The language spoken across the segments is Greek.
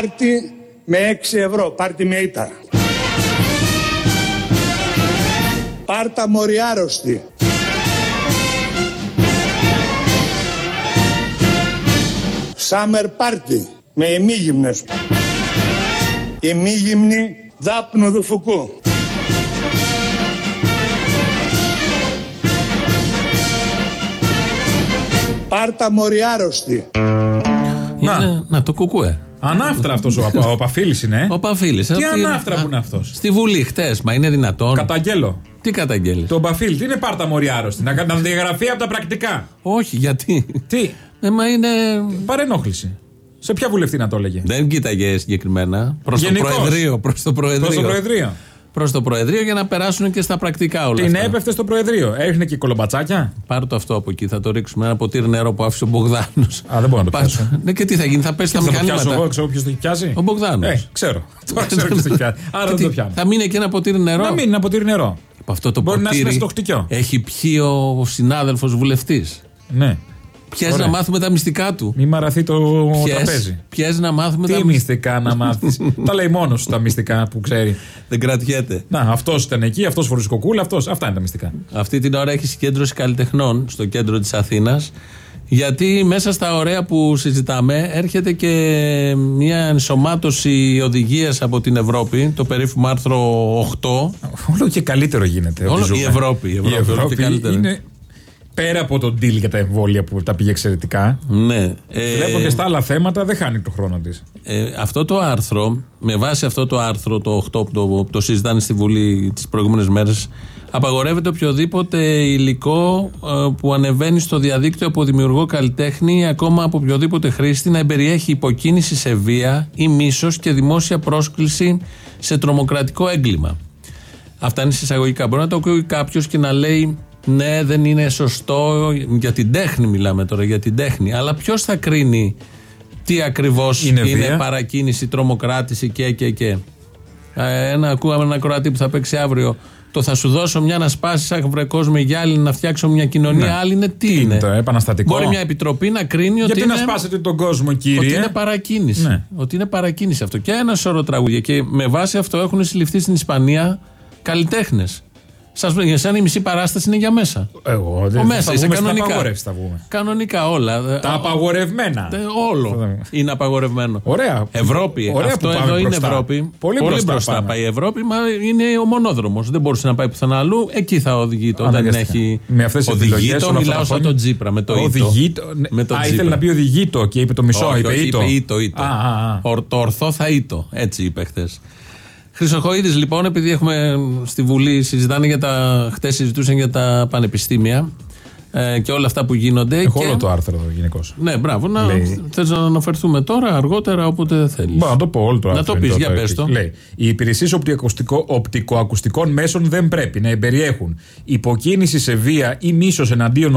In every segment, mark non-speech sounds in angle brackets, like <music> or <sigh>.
Πάρτι με 6 ευρώ. Πάρτι με ήττα. Πάρτα μοριάρωστη. Summer Party με ημίγυμνες. Ημίγυμνη δάπνο του Φουκού. Πάρτα μοριάρωστη. Να. Είναι- να το κουκουέ. Ανάφτρα αυτός ο, απα- ο Παφίλη είναι. Ο Παφίλη. Τι ανάφτρα που είναι αυτός; Στη Βουλή χτες, μα είναι δυνατόν. Καταγγέλω. Τι καταγγέλει. Τον Παφίλ, τι είναι πάρτα μοριάρωστη. Να, να διαγραφεί από τα πρακτικά; Όχι, γιατί; Τι, Ε, μα είναι. παρενόχληση. Σε ποια βουλευτή να το έλεγε; Δεν κοίταγε συγκεκριμένα. Προς το Γενικώς. Προεδρείο. Προς το Προεδρείο. Προς το Προεδρείο. Προς το Προεδρείο για να περάσουν και στα πρακτικά όλα. Την αυτά. έπεφτε στο Προεδρείο. Έριχνε και κολομπατσάκια. Πάρε το αυτό από εκεί, θα το ρίξουμε. Ένα ποτήρι νερό που άφησε ο Μπογδάνος. Α, δεν μπορώ να το πιάσω. Ναι, και τι θα γίνει, θα πέσει τα Θα το πιάσω μηχανήματα. εγώ, ξέρω ποιο το έχει πιάσει. Ο Μπογδάνος. Ε, ξέρω. <laughs> Τώρα ξέρω ποιο το έχει πιάσει. Άρα Και δεν τι, το πιάνω. Θα μείνει και ένα ποτήρι νερό; Να μείνει ένα ποτήρι νερό. Από αυτό το Μπορεί να ποτήρι είναι στο χτυκιό. έχει πιει ο συνάδελφος βουλευτής. Ναι. Πιέζει Ωραία. να μάθουμε τα μυστικά του. Μη μαραθεί το τραπέζι. Πιέζει να μάθουμε τα Τι μυστικά. μυστικά να μάθεις; <laughs> τα λέει μόνος τα μυστικά που ξέρει. Δεν κρατιέται. Να, αυτός ήταν εκεί, αυτός φορούσε κοκούλα, αυτός. Αυτά είναι τα μυστικά. Αυτή την ώρα έχει συγκέντρωση καλλιτεχνών στο κέντρο της Αθήνας γιατί μέσα στα ωραία που συζητάμε έρχεται και μια ενσωμάτωση οδηγίας από την Ευρώπη, το περίφημο άρθρο 8. Όλο και καλύτερο γίνεται. Όλο- ό,τι ζούμε. η Ευρώπη, η Ευρώπη, όλο και καλύτερο. είναι πέρα από τον deal για τα εμβόλια που τα πήγε εξαιρετικά. Ναι. Ε, Βλέπω και στα άλλα θέματα δεν χάνει το χρόνο της. ε, αυτό το άρθρο, με βάση αυτό το άρθρο το 8 που το, που το συζητάνε στη Βουλή τις προηγούμενες μέρες απαγορεύεται οποιοδήποτε υλικό ε, που ανεβαίνει στο διαδίκτυο από δημιουργό καλλιτέχνη ή ακόμα από οποιοδήποτε χρήστη να εμπεριέχει υποκίνηση σε βία ή μίσος και δημόσια πρόσκληση σε τρομοκρατικό έγκλημα. Αυτά είναι συσσαγωγικά. Μπορεί να το ακούει κάποιος και να λέει ναι, δεν είναι σωστό. Για την τέχνη μιλάμε τώρα, για την τέχνη. Αλλά ποιος θα κρίνει τι ακριβώς Είναι είναι, βία. παρακίνηση, τρομοκράτηση και και και. Ε, Ένα, ακούγαμε ένα κορατή που θα παίξει αύριο. Το θα σου δώσω μια να σπάσεις σαν βρε κόσμο γυάλι να φτιάξω μια κοινωνία. Ναι. Άλλη είναι τι, είναι είναι. το, επαναστατικό; Μπορεί μια επιτροπή να κρίνει ότι Γιατί να είναι, σπάσετε τον κόσμο, κύριε; ότι είναι παρακίνηση. Ναι. Ότι είναι παρακίνηση αυτό. Και ένα σωρό τραγούδια. Και με βάση αυτό έχουν συλληφθεί στην Ισπανία καλλιτέχνες. Σας πω, για σένα η μισή παράσταση είναι για μέσα. Εγώ Ο δεν μέσα θα είσαι βγούμε στην κανονικά. απαγόρευση θα βγούμε. Κανονικά όλα. Τα Ε, απαγορευμένα. ε, Όλο είναι απαγορευμένο. Ωραία. Ευρώπη. Ωραία Αυτό που πάμε εδώ είναι μπροστά. Ευρώπη. Πολύ μπροστά πάμε. πάει η Ευρώπη, μα είναι ο μονόδρομος. Δεν μπορούσε να πάει πουθενά αλλού. Εκεί θα οδηγείται. Όταν Αναγκαστικά. έχει. Με αυτές τις επιλογές Οδηγεί το, όλα αυτά μιλάω τα σαν χρόνια. τον Τζίπρα με το ήτο. Οδηγεί το. ναι. Με το Α, Τζίπρα. ήθελε να πει οδηγεί το και είπε το μισό. Όχι, είπε όχι, ήτο. είπε ήτο, ήτο. Α, α, α. Ορ- το ορθό θα ήτο. Έτσι είπε χθες. Χρυσοχοίδης λοιπόν, επειδή έχουμε στη Βουλή συζητάνε για τα. χτε συζητούσαν για τα πανεπιστήμια ε, και όλα αυτά που γίνονται. Έχω και, όλο το άρθρο εδώ γενικώς. Ναι, μπράβο. Να, Λέει. θες να αναφερθούμε τώρα, αργότερα, όποτε θέλεις. Μπορώ να το πω όλο το Να άρθρο. το είναι πεις, τώρα για πες εκεί. το. Λέει, οι υπηρεσίες οπτικοακουστικών μέσων δεν πρέπει να εμπεριέχουν υποκίνηση σε βία ή μίσος εναντίον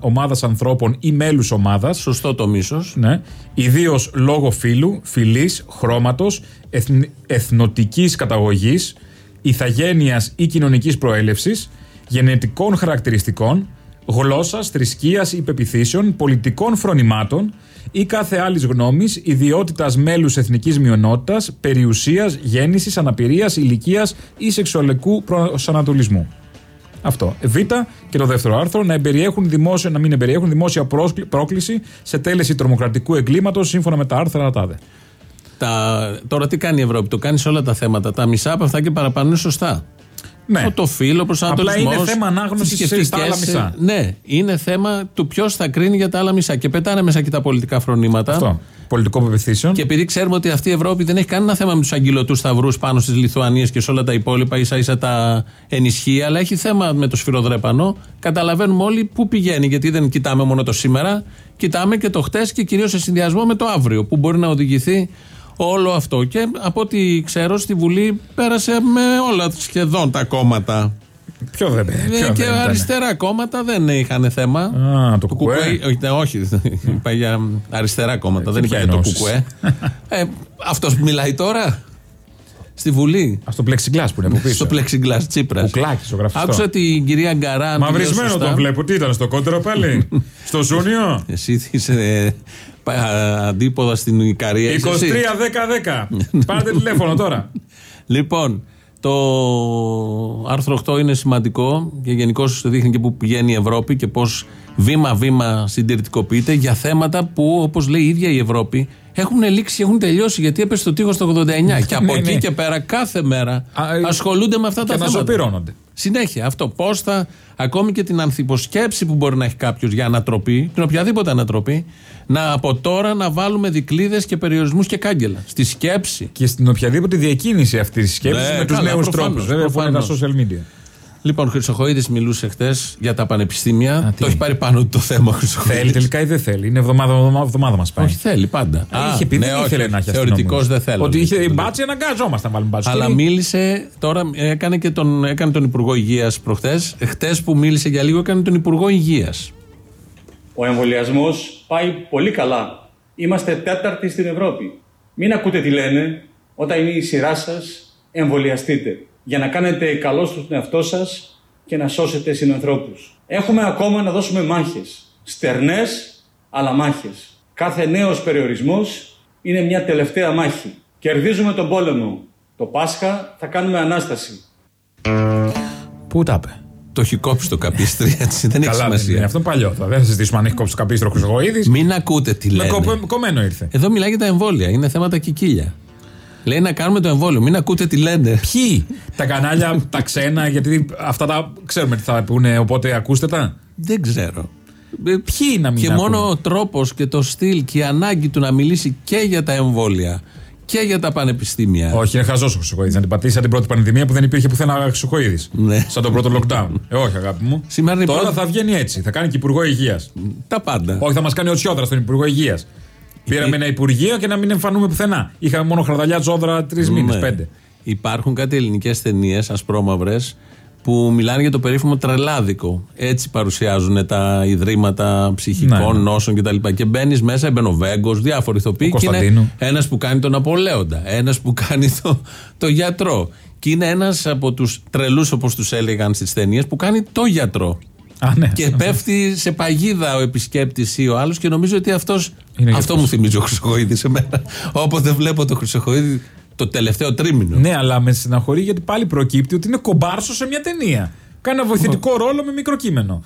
ομάδας ανθρώπων ή μέλους ομάδας. Σωστό το μίσος. Ναι, ιδίως λόγω φύλου, φυλής, χρώματος, εθν, εθνοτικής καταγωγής, ηθαγένειας ή κοινωνικής προέλευσης, γενετικών χαρακτηριστικών, γλώσσας, θρησκείας ή πεπιθήσεων, πολιτικών φρονημάτων ή κάθε άλλης γνώμης, ιδιότητας μέλους εθνικής μειονότητας, περιουσίας, γέννησης, αναπηρίας, ηλικίας ή σεξουαλικού προσανατολισμού. Αυτό. Β. Και το δεύτερο άρθρο να, εμπεριέχουν δημόσια, να μην εμπεριέχουν δημόσια πρόσκλη- πρόκληση σε τέλεση τρομοκρατικού εγκλήματος σύμφωνα με τα άρθρα ΤΑΔΕ. Τα... Τώρα τι κάνει η Ευρώπη, το κάνεις σε όλα τα θέματα. Τα μισά από αυτά και παραπάνω είναι σωστά. Ναι. Ο Το φύλλο, ο προσανατολισμός. Απλά είναι θέμα ανάγνωσης στα άλλα μισά. Ναι, είναι θέμα του ποιος θα κρίνει για τα άλλα μισά. Και πετάνε μέσα και τα πολιτικά φρονήματα. Αυτό. Πολιτικό πεπιθήσεων. Και επειδή ξέρουμε ότι αυτή η Ευρώπη δεν έχει κανένα θέμα με τους αγγυλωτού σταυρούς πάνω στις Λιθουανίες και σε όλα τα υπόλοιπα, ίσα ίσα τα ενισχύει, αλλά έχει θέμα με το σφυροδρέπανο. Καταλαβαίνουμε όλοι πού πηγαίνει, γιατί δεν κοιτάμε μόνο το σήμερα, κοιτάμε και το χτες και κυρίως σε συνδυασμό με το αύριο, που μπορεί να οδηγηθεί όλο αυτό. Και από ό,τι ξέρω, στη Βουλή πέρασε με όλα σχεδόν τα κόμματα. Ποιο δεν ποιο Ε, δεν και ήταν. αριστερά κόμματα δεν είχαν θέμα. Α, το κουκουέ. όχι, ναι, όχι, είπα για αριστερά κόμματα. δεν ποια είπα για το εννοούσες; κουκουέ. ε, Αυτός που μιλάει τώρα στη Βουλή. Α το plexiglass που είναι από πίσω. Στο plexiglass Τσίπρας. Κουκλάκι, ο γραφιστό. Άκουσα την κυρία Γκαράν. Μαυρισμένο το βλέπω. Τι ήταν στο κότερο πάλι; <laughs> στο Ζούνιο; Εσύ είσαι πα- αντίποδα στην Ικαρία. είσαι εσύ; 23-10-10. <laughs> Πάρτε τηλέφωνο τώρα. Λοιπόν, το άρθρο 8 είναι σημαντικό και γενικώς δείχνει και πού πηγαίνει η Ευρώπη και πώς βήμα-βήμα συντηρητικοποιείται για θέματα που, όπως λέει η ίδια η Ευρώπη, έχουν λήξει, έχουν τελειώσει γιατί έπεσε το τείχος το 89. και από Ναι, εκεί ναι. και πέρα, κάθε μέρα Α, ε, ασχολούνται με αυτά τα Και να θέματα. ζωπηρώνονται. Συνέχεια αυτό. Πώ θα, ακόμη και την ανθυποσκέψη που μπορεί να έχει κάποιος για ανατροπή, την οποιαδήποτε ανατροπή, να από τώρα να βάλουμε δικλείδες και περιορισμούς και κάγκελα. Στη σκέψη. Και στην οποιαδήποτε διακίνηση αυτής της σκέψης Ναι, με τους καλά, νέους προφανώς, τρόπους. Βέβαια, που είναι τα προφανώς. social media. Λοιπόν, Χρυσοχοίδης μιλούσε χτες για τα πανεπιστήμια. τι; το έχει πάρει πάνω του το θέμα ο Χρυσοχοίδης. Θέλει τελικά ή δεν θέλει; Είναι εβδομάδα, εβδομάδα, εβδομάδα μας πάει. Όχι, θέλει πάντα. Α, είχε πει ναι, δεν όχι, ήθελε να έχει Θεωρητικώ αστυνομικούς. δεν θέλω. Ότι λέει. είχε η μπάτση, αναγκάζομαστε να βάλουμε μπάτση. Αλλά Και μίλησε τώρα, έκανε, και τον, έκανε τον Υπουργό Υγείας προχθέ. Χτες που μίλησε για λίγο, έκανε τον Υπουργό Υγείας. Ο εμβολιασμός πάει πολύ καλά. Είμαστε τέταρτοι στην Ευρώπη. Μην ακούτε τι λένε. Όταν είναι η σειρά σας, εμβολιαστείτε. Για να κάνετε καλό στον εαυτό σας και να σώσετε συνανθρώπους. Έχουμε ακόμα να δώσουμε μάχες. Στερνές, αλλά μάχες. Κάθε νέος περιορισμός είναι μια τελευταία μάχη. Κερδίζουμε τον πόλεμο. Το Πάσχα θα κάνουμε ανάσταση. Πού τα είπε. Το έχει κόψει το καπίστρι, έτσι. Δεν έχει Καλά, δεν είναι. σημασία. Αυτό είναι παλιό. τώρα. Δεν θα συζητήσουμε αν έχει κόψει το καπίστρο Χρυσογοίδη. Μην ακούτε τι Με λένε. κοπ- κομμένο ήρθε. Εδώ μιλάει για τα εμβόλια. Είναι θέματα κικίλια. Λέει να κάνουμε το εμβόλιο. Μην ακούτε τι λένε. Ποιοι, τα κανάλια, τα ξένα, γιατί αυτά τα ξέρουμε τι θα πούνε, οπότε ακούστε τα. Δεν ξέρω. Ε, Ποιοι να μην Και ακούνε; μόνο ο τρόπος και το στυλ και η ανάγκη του να μιλήσει και για τα εμβόλια και για τα πανεπιστήμια. Όχι, είναι χαζός ο Χρυσοκοίδης. Να την πατήσει σαν την πρώτη πανδημία που δεν υπήρχε πουθενά Χρυσοκοίδης. Ναι. Σαν τον πρώτο lockdown. Ε, όχι, αγάπη μου. Σήμερα είναι η Τώρα πρώτη- θα βγαίνει έτσι. Θα κάνει και υπουργό υγείας. Τα πάντα. Όχι, θα μας κάνει ο Τσιόδρας στον υπουργό υγείας. Πήραμε ένα υπουργείο και να μην εμφανούμε πουθενά. Είχαμε μόνο χαρδαλιά τζόδρα τρεις μήνες, Ναι. πέντε. Υπάρχουν κάτι ελληνικές ταινίες, ασπρόμαυρες, που μιλάνε για το περίφημο τρελάδικο. Έτσι παρουσιάζουν τα ιδρύματα ψυχικών Ναι. νόσων κτλ. Και, και μπαίνεις μέσα, μπαίνει ο Βέγκο, διάφοροι ηθοποιοί. Ο Και είναι Κωνσταντίνου. ένας που κάνει τον Απολέοντα, ένας που κάνει το, το γιατρό. Και είναι ένας από τους τρελούς, όπως τους έλεγαν στις ταινίες, που κάνει το γιατρό. Α, ναι. Και πέφτει σε παγίδα ο επισκέπτης ή ο άλλος και νομίζω ότι αυτός, Είναι αυτό γιατρός. μου θυμίζει ο Χρυσοχοίδης σε μένα. Όποτε βλέπω το Χρυσοχοίδη το τελευταίο τρίμηνο. Ναι, αλλά με στεναχωρεί γιατί πάλι προκύπτει ότι είναι κομπάρσος σε μια ταινία. Κάνει ένα βοηθητικό ρόλο με μικρό κείμενο.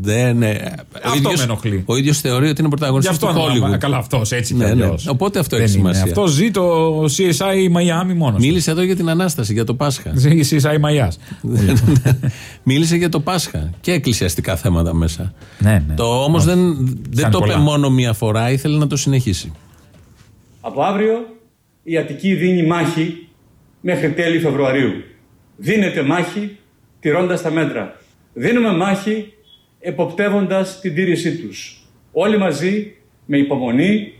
Δεν, ναι. Ο Αυτό ίδιος- με ενοχλεί. Ο ίδιος θεωρεί ότι είναι Γι' πρωταγωνιστή αυτό του αναλαμβάνω. Hollywood. Καλά, αυτός έτσι Ναι, κι ναι. αλλιώς. Οπότε αυτό Δεν έχει είναι. σημασία. Αυτό ζει το CSI Miami μόνος. Μίλησε εδώ για την ανάσταση, για το Πάσχα. Ζει CSI Μαϊάς. <laughs> Μίλησε για το Πάσχα και εκκλησιαστικά θέματα μέσα. Ναι, ναι. Το όμως δεν, δεν Κάνει το είπε πολλά. μόνο μία φορά, ήθελε να το συνεχίσει. Από αύριο η Αττική δίνει μάχη μέχρι τέλη Φεβρουαρίου. Δίνεται μάχη τηρώντας τα μέτρα. Δίνουμε μάχη εποπτεύοντας την τήρησή τους. Όλοι μαζί με υπομονή,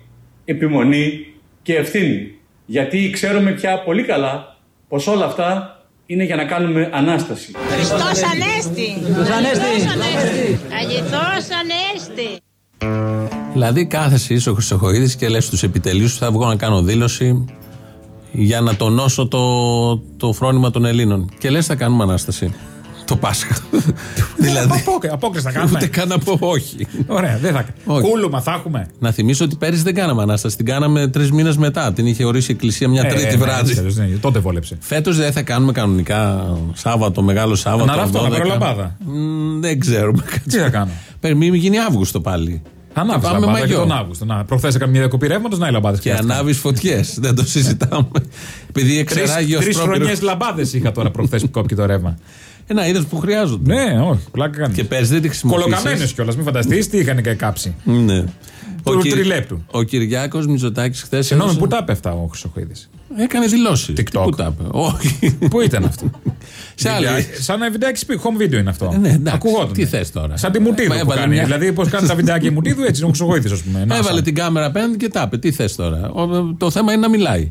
επιμονή και ευθύνη. Γιατί ξέρουμε πια πολύ καλά πως όλα αυτά είναι για να κάνουμε Ανάσταση. Χριστός Ανέστη! Χριστός Ανέστη! Αγιθός Ανέστη! Δηλαδή κάθεσαι είσαι ο Χρυσοχοίδης και λες στους επιτελείους σου θα βγω να κάνω δήλωση για να τονώσω το, το φρόνημα των Ελλήνων. Και λες θα κάνουμε Ανάσταση. Το Πάσχα. <laughs> δηλαδή Απόκριση θα ούτε κάνουμε. καν να πω όχι. Ωραία, δεν θα Όχι. Κούλουμα θα έχουμε. Να θυμίσω ότι πέρυσι δεν κάναμε Ανάσταση. Την κάναμε τρεις μήνες μετά. Την είχε ορίσει η Εκκλησία μια Ε, τρίτη ε, ναι, βράδυ. ξέρεις, ναι, Τότε βόλεψε. Φέτος δεν θα κάνουμε κανονικά Σάββατο, Μεγάλο Σάββατο. Να ραφτώ, να 12. πάρω λαμπάδα. Μ, Δεν ξέρουμε. Τι θα κάνω; Περιμένει γίνει Αύγουστο πάλι. Ανάβει Και πάμε λαμπάδα και μαγιό. τον Αύγουστο. Να, προχθές έκαμε μια διακοπή ρεύματος, να οι λαμπάδες. Και ανάβεις φωτιές. δεν το συζητάμε. <laughs> Επειδή εξεράγει ο Τρεις Σπρόπυρος- χρονιές λαμπάδες είχα τώρα προχθές που κόπηκε το ρεύμα. Ένα είδος που χρειάζονται. Ναι, όχι, πλάκα κάνεις. Και πέρυσι δεν τη χρησιμοποίησε. Κολοκαμένες κιόλας, μην φανταστείς τι είχαν και κάψει. Ναι. Του Κυρ- τριλέπτου. Ο Κυριάκος Μητσοτάκης χθες. Συγγνώμη, πού τα πέφτα ο Χρυσοχοίδης; Έκανε δηλώσεις. TikTok. Πού τα είπε. Όχι. Πού ήταν αυτό; <laughs> Σε άλλη. Βιντεάκι- Σαν ένα βιντεάκι σπίτι, home video είναι αυτό. Ε, ναι, εντάξει. Ακουγόταν. Τι θες τώρα; Σαν τη Μουτίδου Μα που έβαλε κάνει. μια- Δηλαδή, πώς κάνει τα βιντεάκια η Μουτίδου, έτσι είναι ο Χρυσοχοίδης, ας πούμε. Να, Έβαλε σαν. την κάμερα απέναντι και τα είπε. Τι θες τώρα; Ο- το θέμα είναι να μιλάει.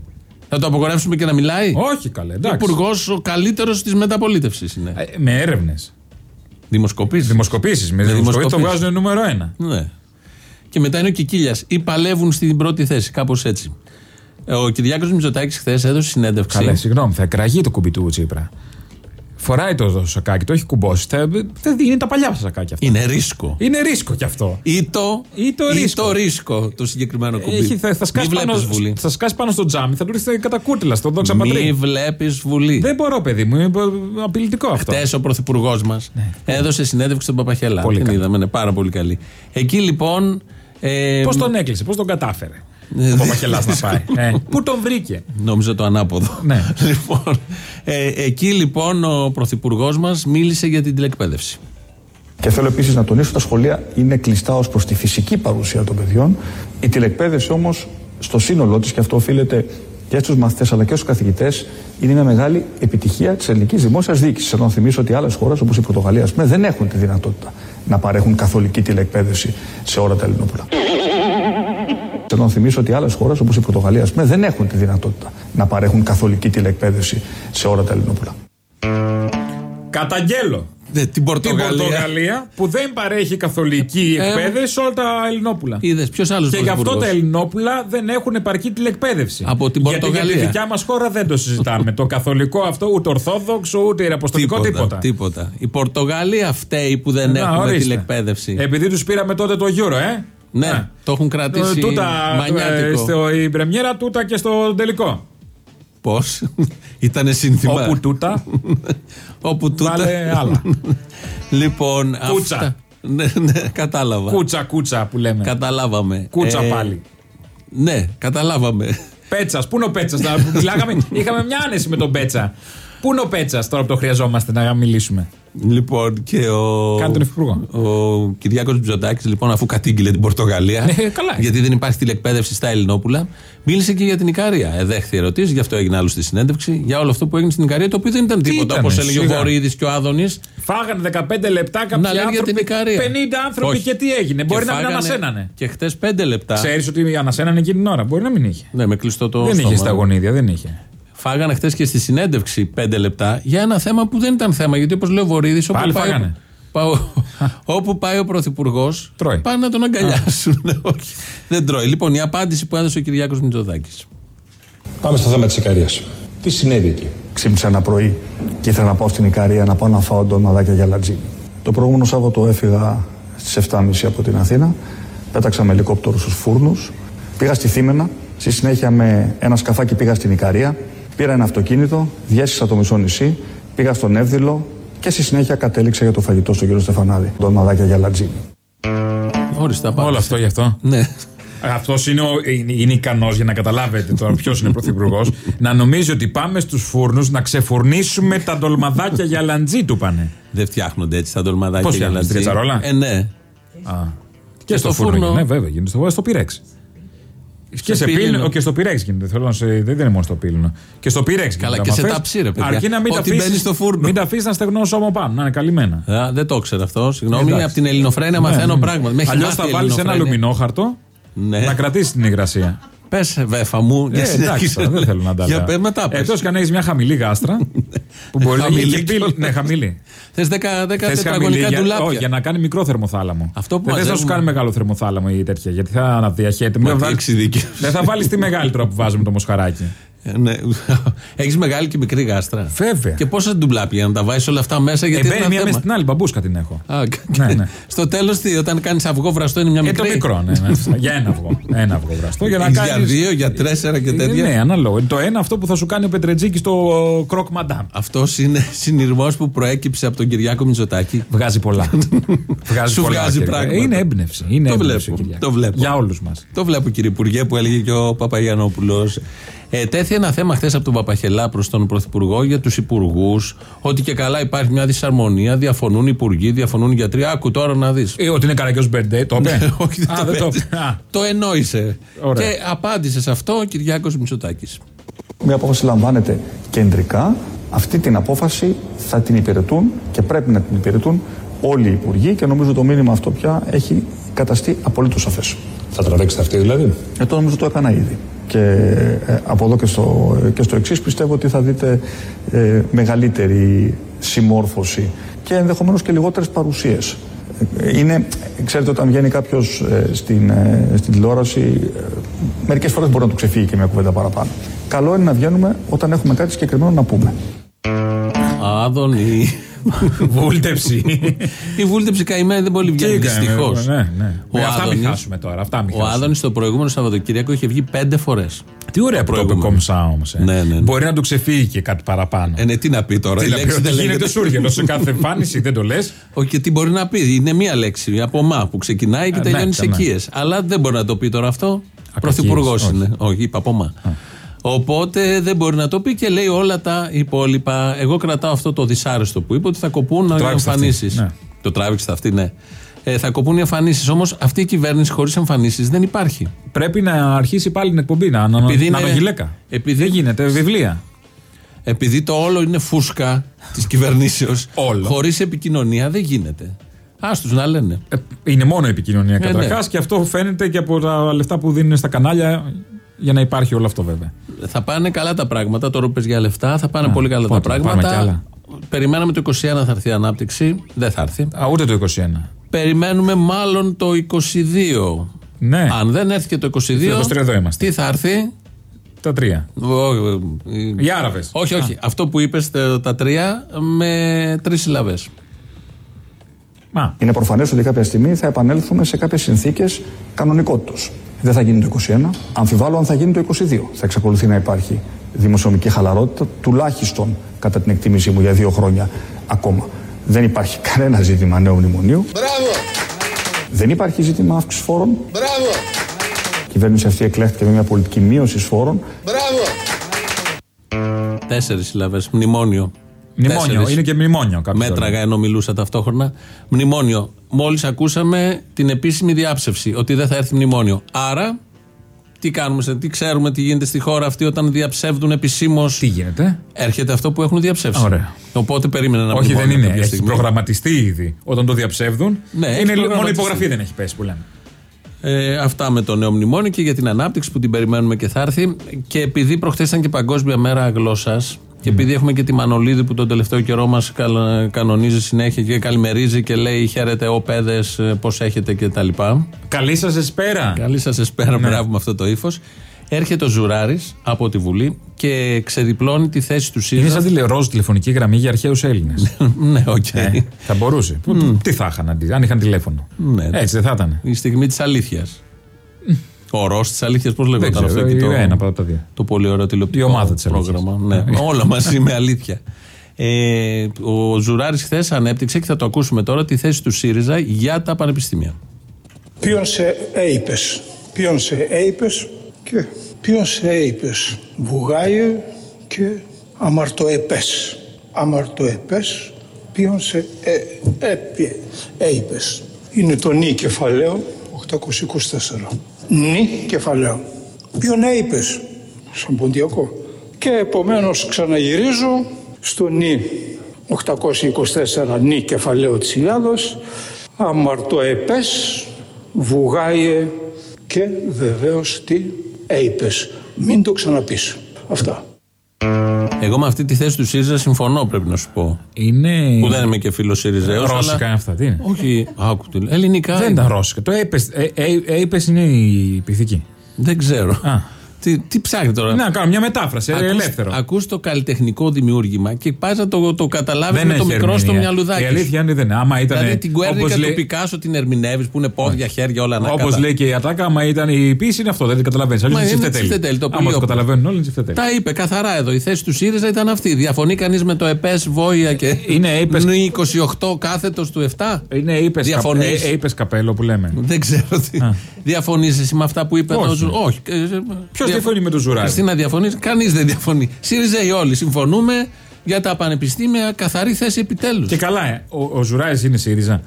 Θα το απογορεύσουμε και να μιλάει; Όχι καλέ, Ο εντάξει. υπουργός ο καλύτερος της μεταπολίτευσης είναι. Ε, Με έρευνες. Δημοσκοπήσεις. Δημοσκοπήσεις. Με Με δημοσκοπήσεις το δημοσκοπήσεις. βγάζουν νούμερο ένα. Ναι. Και μετά είναι ο Κικίλιας. Ή παλεύουν στην πρώτη θέση, κάπως έτσι. Ε, Ο Κυριάκος Μητσοτάκης χθες έδωσε συνέντευξη. Καλέ, συγγνώμη, θα εκραγεί το κουμπί του Τσίπρα. Φοράει το σακάκι, το έχει κουμπώσει. Θα- Δεν είναι τα παλιά σακάκια αυτά. Είναι ρίσκο. Είναι ρίσκο κι αυτό. Ή το, Ή το ρίσκο. ρίσκο το συγκεκριμένο κουμπί. Έχει, θα, θα, σκάσει Μη πάνω, βλέπεις βουλή. θα σκάσει πάνω στο τζάμι, θα του ρίχνει κατά κούτελα στον δόξα Μη πατρί. βλέπεις βουλή. Δεν μπορώ, παιδί μου, είναι απειλητικό αυτό. Χτες ο πρωθυπουργός μας έδωσε συνέντευξη στον Παπαχελά. Ναι. Πολύ Την καλή. είδαμε, είναι πάρα πολύ καλή. Εκεί λοιπόν. Ε, Πώς τον έκλεισε, πώς τον κατάφερε; Ε, Ο δε- Παπαχελάς να πάει. Ε, Πού τον βρήκε; Νόμιζα το ανάποδο. Ναι. <laughs> λοιπόν, ε, εκεί λοιπόν ο πρωθυπουργός μας μίλησε για την τηλεκπαίδευση. Και θέλω επίσης να τονίσω ότι τα σχολεία είναι κλειστά ως προς τη φυσική παρουσία των παιδιών. Η τηλεκπαίδευση όμως στο σύνολό της, και αυτό οφείλεται και στους μαθητές αλλά και στους καθηγητές, είναι μια μεγάλη επιτυχία της ελληνικής δημόσιας διοίκησης. Θέλω να θυμίσω ότι άλλες χώρες όπως η Πορτογαλία, ας πούμε, δεν έχουν τη δυνατότητα να παρέχουν καθολική τηλεκπαίδευση σε όλα τα Ελληνόπουλα. Θέλω να θυμίσω ότι άλλες χώρες όπως η Πορτογαλία, ας πούμε, δεν έχουν τη δυνατότητα να παρέχουν καθολική τηλεκπαίδευση σε όλα τα Ελληνόπουλα. Καταγγέλω Ναι, την την Πορτογαλία. Πορτογαλία που δεν παρέχει καθολική Ε, εκπαίδευση σε όλα τα Ελληνόπουλα. Είδες, ποιος άλλος Και γι' αυτό τα Ελληνόπουλα δεν έχουν επαρκή τηλεκπαίδευση. Από την Γιατί για Πορτογαλία; τη δικιά μας χώρα δεν το συζητάμε. το καθολικό αυτό, ούτε ορθόδοξο, ούτε ιεραποστολικό, τίποτα. τίποτα. Η Πορτογαλία φταίει που δεν Να, έχουμε ορίστε. τηλεκπαίδευση. Επειδή τους πήραμε τότε το Euro, ε. Ναι, Να. το έχουν Ε, κρατήσει Τούτα, ε, μανιάτικο. στο, η πρεμιέρα, τούτα και στο τελικό. Πώς; <laughs> Ήτανε σύνθημα. Όπου τούτα, <laughs> Όπου τούτα. βάλε άλλα. <laughs> λοιπόν, Κούτσα. αυτά. ναι, ναι, κατάλαβα. κούτσα, κούτσα που λέμε. Καταλάβαμε. Κούτσα Ε, πάλι. Ναι, καταλάβαμε. Πέτσας, πού είναι ο Πέτσας. Μιλάγαμε, είχαμε μια άνεση με τον Πέτσα. Πού είναι ο Πέτσας τώρα που το χρειαζόμαστε να μιλήσουμε; Λοιπόν, και ο. Κάνε τον υφυπουργό. Ο Κυριάκος Μητσοτάκη, λοιπόν, αφού κατήγγειλε την Πορτογαλία. Ναι, καλά. Γιατί δεν υπάρχει τηλεκπαίδευση στα Ελληνόπουλα, μίλησε και για την Ικαρία. Εδέχθη ερωτήσεις, γι' αυτό έγινε άλλο στη συνέντευξη, για όλο αυτό που έγινε στην Ικαρία, το οποίο δεν ήταν τίποτα. ήτανε, Όπως έλεγε ο σιγά. Βορύδης και ο Άδωνης. Φάγανε 15 λεπτά κάποιοι Να λένε για άνθρωποι. την Ικαρία. 50 άνθρωποι Όχι. και τι έγινε. Και Μπορεί να μην φάγανε ανασένανε. Και χτες 5 λεπτά. Ξέρεις ότι ανασένανε εκείνη την ώρα. Μπορεί να μην είχε. Ναι, με κλειστό το δεν στόμα. είχε στα γονίδια, δεν είχε. Φάγανε χτε και στη συνέντευξη 5 λεπτά για ένα θέμα που δεν ήταν θέμα. Γιατί όπως λέει ο Βορύδης, όπου, Πάλι πάει, φάγανε. πάω- όπου πάει ο Πρωθυπουργός, Τρώει. πάνε να τον αγκαλιάσουν. <laughs> Όχι, δεν τρώει. Λοιπόν, η απάντηση που έδωσε ο Κυριάκος Μητσοτάκης. Πάμε στο θέμα της Ικαρίας. Τι συνέβη εκεί; Ξύπνησα ένα πρωί και ήθελα να πάω στην Ικαρία να πάω να φάω ντοναδάκια για λατζίνι. Το προηγούμενο Σάββατο έφυγα στις 7.30 από την Αθήνα. Πέταξα με ελικόπτερο στους φούρνους. Πήγα στη Θήμενα. Στη συνέχεια με ένα σκαφάκι πήγα στην Ικαρία. Πήρα ένα αυτοκίνητο, διέσχισα το μισό νησί, πήγα στον Εύδηλο και στη συνέχεια κατέληξα για το φαγητό στον κύριο Στεφανάδη. Ντοναδάκια για λατζίνι. Όριστα, απάντηση. Όλο αυτό γι' αυτό; Ναι. Αυτός είναι, ο- είναι, είναι ικανός για να καταλάβετε τώρα ποιος είναι πρωθυπουργός. να νομίζει ότι πάμε στους φούρνους να ξεφουρνίσουμε τα ντολμαδάκια για λαντζί του πάνε. Δεν φτιάχνονται έτσι τα ντολμαδάκια Πώς για φτιάχνονται, λατζί. στην κατσαρόλα; Ε, ναι. Και, στο στο, φούρνο. φούρνο. γίνεται. Ναι, βέβαια, γίνεται στο, στο πυρέξ. Και σε πύληνο. πύληνο και στο πυρέξ γίνεται. Θέλω να σε, δεν είναι μόνο στο πύληνο. Και στο πυρέξ γίνεται. Καλά, και άμα σε θες. ταψί, ρε παιδιά. Αρκεί να μην τα Ό,τι μπαίνει αφήσεις- στο φούρνο. Μην τα αφήσεις να στεγνώσει όμω πάνω, να είναι καλυμμένα. Α, δεν το ήξερα αυτό. Συγγνώμη, Εντάξει. από την ελληνοφρένεια μαθαίνω πράγματα. Αλλιώς θα βάλεις ένα αλουμινόχαρτο Ναι. να κρατήσεις την υγρασία. Πες, βέφα μου. Ε, εντάξει, τώρα, δεν θέλω να τα Για λέω. πες μετά. πες. Εκτός και αν έχεις μια χαμηλή γάστρα. <laughs> που μπορεί να Χαμηλή γίνει. κιόλας. Ναι, χαμηλή. Θες 10, 10 Θες χαμηλή τετραγωνικά για, ντουλάπια. όχι, για να κάνει μικρό θερμοθάλαμο. Αυτό που δεν θες να σου μαζεύουμε. κάνει μεγάλο θερμοθάλαμο ή τέτοια. Γιατί θα αναδιαχέεται. Μα Μην τι βάλεις- εξειδίκευση. Δεν θα βάλεις τη μεγάλη τώρα που βάζουμε το μοσχαράκι. Ε, Ναι. <laughs> Έχεις μεγάλη και μικρή γάστρα. Βέβαια. Και πόσα ντουλάπια για να τα βάζεις όλα αυτά μέσα, Ε, γιατί μπαίνει είναι μία ένα μέσα θέμα. στην άλλη, μπαμπούσκα την έχω. Α, Ναι, ναι. <laughs> Στο τέλος, όταν κάνεις αυγό βραστό, είναι μια Ε, μικρή; το μικρό, ναι. ναι. για ένα αυγό. Ένα αυγό βραστό. Για να Έχεις κάνεις... για δύο, για τέσσερα και Ε, τέτοια; Ναι, ανάλογο. Το ένα αυτό που θα σου κάνει ο Πετρετζίκης στο κροκ μαντάμ. Αυτός είναι συνειρμός που προέκυψε από τον Κυριάκο Μητσοτάκη. Βγάζει πολλά. <laughs> βγάζει Σου πολλά, βγάζει κύριε. πράγματα. Ε, Είναι έμπνευση. Είναι Το έμπνευση, βλέπω, Κυριάκο. το βλέπω. Για όλους μας. Το βλέπω κύριε Υπουργέ που έλεγε και ο Παπαγιανόπουλος. Ε, τέθη ένα θέμα χθες από τον Παπαχελά προς τον Πρωθυπουργό για τους υπουργούς. Ότι και καλά υπάρχει μια δυσαρμονία. Διαφωνούν υπουργοί, διαφωνούν γιατροί. Άκου τώρα να δεις. Ε, ότι είναι καραγκιό Μπερντέ, το είπε. <laughs> Όχι, δεν Α, το δεν το είπε. είπε. Α, Το εννοήσε. Ωραία. Και απάντησε σε αυτό ο Κυριάκος Μητσοτάκης. Μια απόφαση λαμβάνεται κεντρικά. Αυτή την απόφαση θα την υπηρετούν και πρέπει να την υπηρετούν όλοι οι υπουργοί και νομίζω το μήνυμα αυτό πια έχει καταστεί απολύτως σαφές. Θα τραβήξετε αυτή δηλαδή; Ε, το νομίζω το έκανα ήδη. Και ε, από εδώ και στο, και στο εξής πιστεύω ότι θα δείτε ε, μεγαλύτερη συμμόρφωση και ενδεχομένως και λιγότερες παρουσίες. Ε, Είναι, ξέρετε, όταν βγαίνει κάποιος στην, ε, στην τηλεόραση, ε, μερικές φορές μπορεί να του ξεφύγει και μια κουβέντα παραπάνω. Καλό είναι να βγαίνουμε όταν έχουμε κάτι συγκεκριμένο να πούμε. Α, Άδων, η. Βούλτεψη. η βούλτεψη καημένη δεν μπορεί να βγαίνει. Τι έκανε, Δυστυχώς. Ναι, ναι. Ο Ε, αυτά μην Άδωνης- χάσουμε τώρα. Αυτά μην Ο χάσουμε. Άδωνης το προηγούμενο Σαββατοκύριακο είχε βγει πέντε φορές. Τι ωραία που το είπε ο προηγούμενο. Κομψά όμως. Ναι, ναι, ναι. Μπορεί να του ξεφύγει και κάτι παραπάνω. Ε, ναι, τι να πει τώρα. Τι η να πει, λέξη ότι δεν γίνεται λέγεται. σούργελος σε κάθε εμφάνιση, δεν το λες. Όχι, και τι μπορεί να πει. Είναι μία λέξη από μα που ξεκινάει και Ε, τελειώνει ναι, σε ναι. οικίες. Αλλά δεν μπορεί να το πει τώρα αυτό. Ακακίες, Πρωθυπουργός όχι. είναι. Όχι, είπα από μα. Οπότε δεν μπορεί να το πει και λέει όλα τα υπόλοιπα. Εγώ κρατάω αυτό το δυσάρεστο που είπε ότι θα κοπούν οι τράβηξε αυτή, εμφανίσεις. ναι. Το τράβηξε αυτή, ναι. Ε, θα κοπούν οι εμφανίσεις. Όμως αυτή η κυβέρνηση χωρίς εμφανίσεις δεν υπάρχει. Πρέπει να αρχίσει πάλι την εκπομπή, να, να, Επειδή να είναι- αναγγυλέκα. επειδή- Δεν γίνεται, βιβλία. Επειδή το όλο είναι φούσκα της κυβερνήσεως, <laughs> Όλο. χωρίς επικοινωνία δεν γίνεται. Άστου να λένε. Ε, Είναι μόνο η επικοινωνία Ε, καταρχάς ναι. και αυτό φαίνεται και από τα λεφτά που δίνουν στα κανάλια για να υπάρχει όλο αυτό βέβαια. Θα πάνε καλά τα πράγματα. Τώρα που πες για λεφτά, θα πάνε Α, πολύ καλά πότε, τα πάμε κι πράγματα. άλλα; Περιμέναμε το 21 θα έρθει η ανάπτυξη. Δεν θα έρθει. Α, ούτε το 21. Περιμένουμε μάλλον το 22. Ναι, Αν δεν έρθει και το 22. Το 23 εδώ είμαστε. Τι θα έρθει; τα τρία. Ο- ε, Οι Άραβες. όχι, όχι. Αυτό που είπες τα τρία με τρεις συλλαβές. Μα. Είναι προφανές ότι κάποια στιγμή θα επανέλθουμε σε κάποιες συνθήκες κανονικότητας. Δεν θα γίνει το 21. Αμφιβάλλω αν θα γίνει το 22. Θα εξακολουθεί να υπάρχει δημοσιονομική χαλαρότητα, τουλάχιστον κατά την εκτίμησή μου για δύο χρόνια ακόμα. Δεν υπάρχει κανένα ζήτημα νέου μνημονίου. Μπράβο! Δεν υπάρχει ζήτημα αύξησης φόρων. Μπράβο! Η κυβέρνηση αυτή εκλέχθηκε με μια πολιτική μείωση φόρων. Μπράβο! Τέσσερις συλλαβές. Μνημόνιο. Μνημόνιο. Τέσσερις. Είναι και μνημόνιο κάποιος. Μέτραγα ενώ μιλούσα ταυτόχρονα. Μνημόνιο. Μόλις ακούσαμε την επίσημη διάψευση ότι δεν θα έρθει μνημόνιο. Άρα, τι κάνουμε, σε- τι ξέρουμε τι γίνεται στη χώρα αυτή όταν διαψεύδουν επισήμως; Τι γίνεται; Έρχεται αυτό που έχουν διαψεύσει. Ωραία. Οπότε περίμενε να Όχι, δεν είναι. Έχει Έχει προγραμματιστεί ήδη. Όταν το διαψεύδουν. Ναι, έχει είναι μόνο η προγραμματιστεί. υπογραφή δεν έχει πέσει που λέμε. Ε, αυτά με το νέο μνημόνιο και για την ανάπτυξη που την περιμένουμε και θα έρθει. Και επειδή προχθές ήταν και Παγκόσμια Μέρα Γλώσσας, και επειδή έχουμε και τη Μανολίδη που τον τελευταίο καιρό μας κανονίζει συνέχεια και καλημερίζει και λέει χαίρετε, ω παίδες, πώς έχετε κτλ. Καλή σας εσπέρα. Καλή σας εσπέρα, Ναι. μπράβο με αυτό το ύφος. Έρχεται ο Ζουράρης από τη Βουλή και ξεδιπλώνει τη θέση του Είναι ΣΥΡΙΖΑ. σαν τηλεορόζ τηλεφωνική γραμμή για αρχαίους Έλληνες. <laughs> ναι, οκ. θα μπορούσε. Που- Τι θα είχαν αντί, αν είχαν τηλέφωνο. Ναι. Έτσι δεν θα ήταν. Η στιγμή της αλήθειας. Ο ορό της αλήθειας, πώς λέγονταν ξέρω, αυτό εκεί το, ένα από τα δύο. το πολύ ωραίο τηλεοπτικό Η ομάδα της αλήθειας. πρόγραμμα. Ναι, <laughs> όλα μαζί με αλήθεια. Ε, ο Ζουράρης χθες ανέπτυξε και θα το ακούσουμε τώρα τη θέση του ΣΥΡΙΖΑ για τα πανεπιστήμια. Ποιον σε έιπες. Ποιον σε έιπες και ποιον σε έιπες. Βουγάιε και αμαρτοεπές. Αμαρτοεπές ποιον σε ε, έπιε, έιπες. Είναι το νη κεφαλαίο 824. Νη κεφαλαίο. Ποιον έιπες. Σαν ποντιακό. Και επομένως ξαναγυρίζω στο νη 824 νη κεφαλαίο της Ιλιάδος αμαρτοεπές βουγάιε και βεβαίως τι έιπες. Μην το ξαναπείς. Αυτά. Εγώ με αυτή τη θέση του ΣΥΡΙΖΑ συμφωνώ, πρέπει να σου πω. Είναι. Που δεν είμαι και φίλος ΣΥΡΙΖΑ. Ρώσικα είναι αυτά. Τι είναι; Όχι, άκου τι λέω. Ελληνικά. Δεν είναι. ήταν ρώσικα. Το έπες, ε, ε, έπες είναι η πυθική. Δεν ξέρω. Α. Τι, τι ψάχνει τώρα; Να κάνω μια μετάφραση. ε, Ακούς- ελεύθερο. Ακούς το καλλιτεχνικό δημιούργημα και πας να το, το καταλάβεις Δεν με το έχει μικρό στο ερμηνεία. μυαλουδάκι. Η σου. αλήθεια είναι δεν είναι. Άμα ήταν. Δηλαδή την Κουέρνικα όπως του λέει- Πικάσο την ερμηνεύεις που είναι πόδια, χέρια, όλα να Όπως λέει και η Ατάκα, άμα ήταν η πίση είναι αυτό, δεν την καταλαβαίνεις. Αλλιώς Μα είναι είναι τσιφτετέλη. τσιφτετέλη, το Άμα πλοίο το που- καταλαβαίνουν όλοι, είναι τσιφτετέλη. Τα είπε καθαρά εδώ. Η θέση του ΣΥΡΙΖΑ ήταν αυτή. Διαφωνεί κανείς με το ΕΠΕΣ Βόια και. Είναι είπες- Νου 28 κάθετος του 7. Είναι είπες Διαφωνείς; καπέλο που λέμε. Δεν ξέρω τι. Διαφωνεί εσύ με αυτά που είπε Όχι. εδώ. Ζου- Όχι. Ποιος διαφωνεί με τον Ζουράρη. Χριστίνα διαφωνείς; Κανείς δεν διαφωνεί. ΣΥΡΙΖΑ οι όλοι συμφωνούμε για τα πανεπιστήμια. Καθαρή θέση επιτέλους. Και καλά, ε. ο, ο Ζουράρης είναι ΣΥΡΙΖΑ.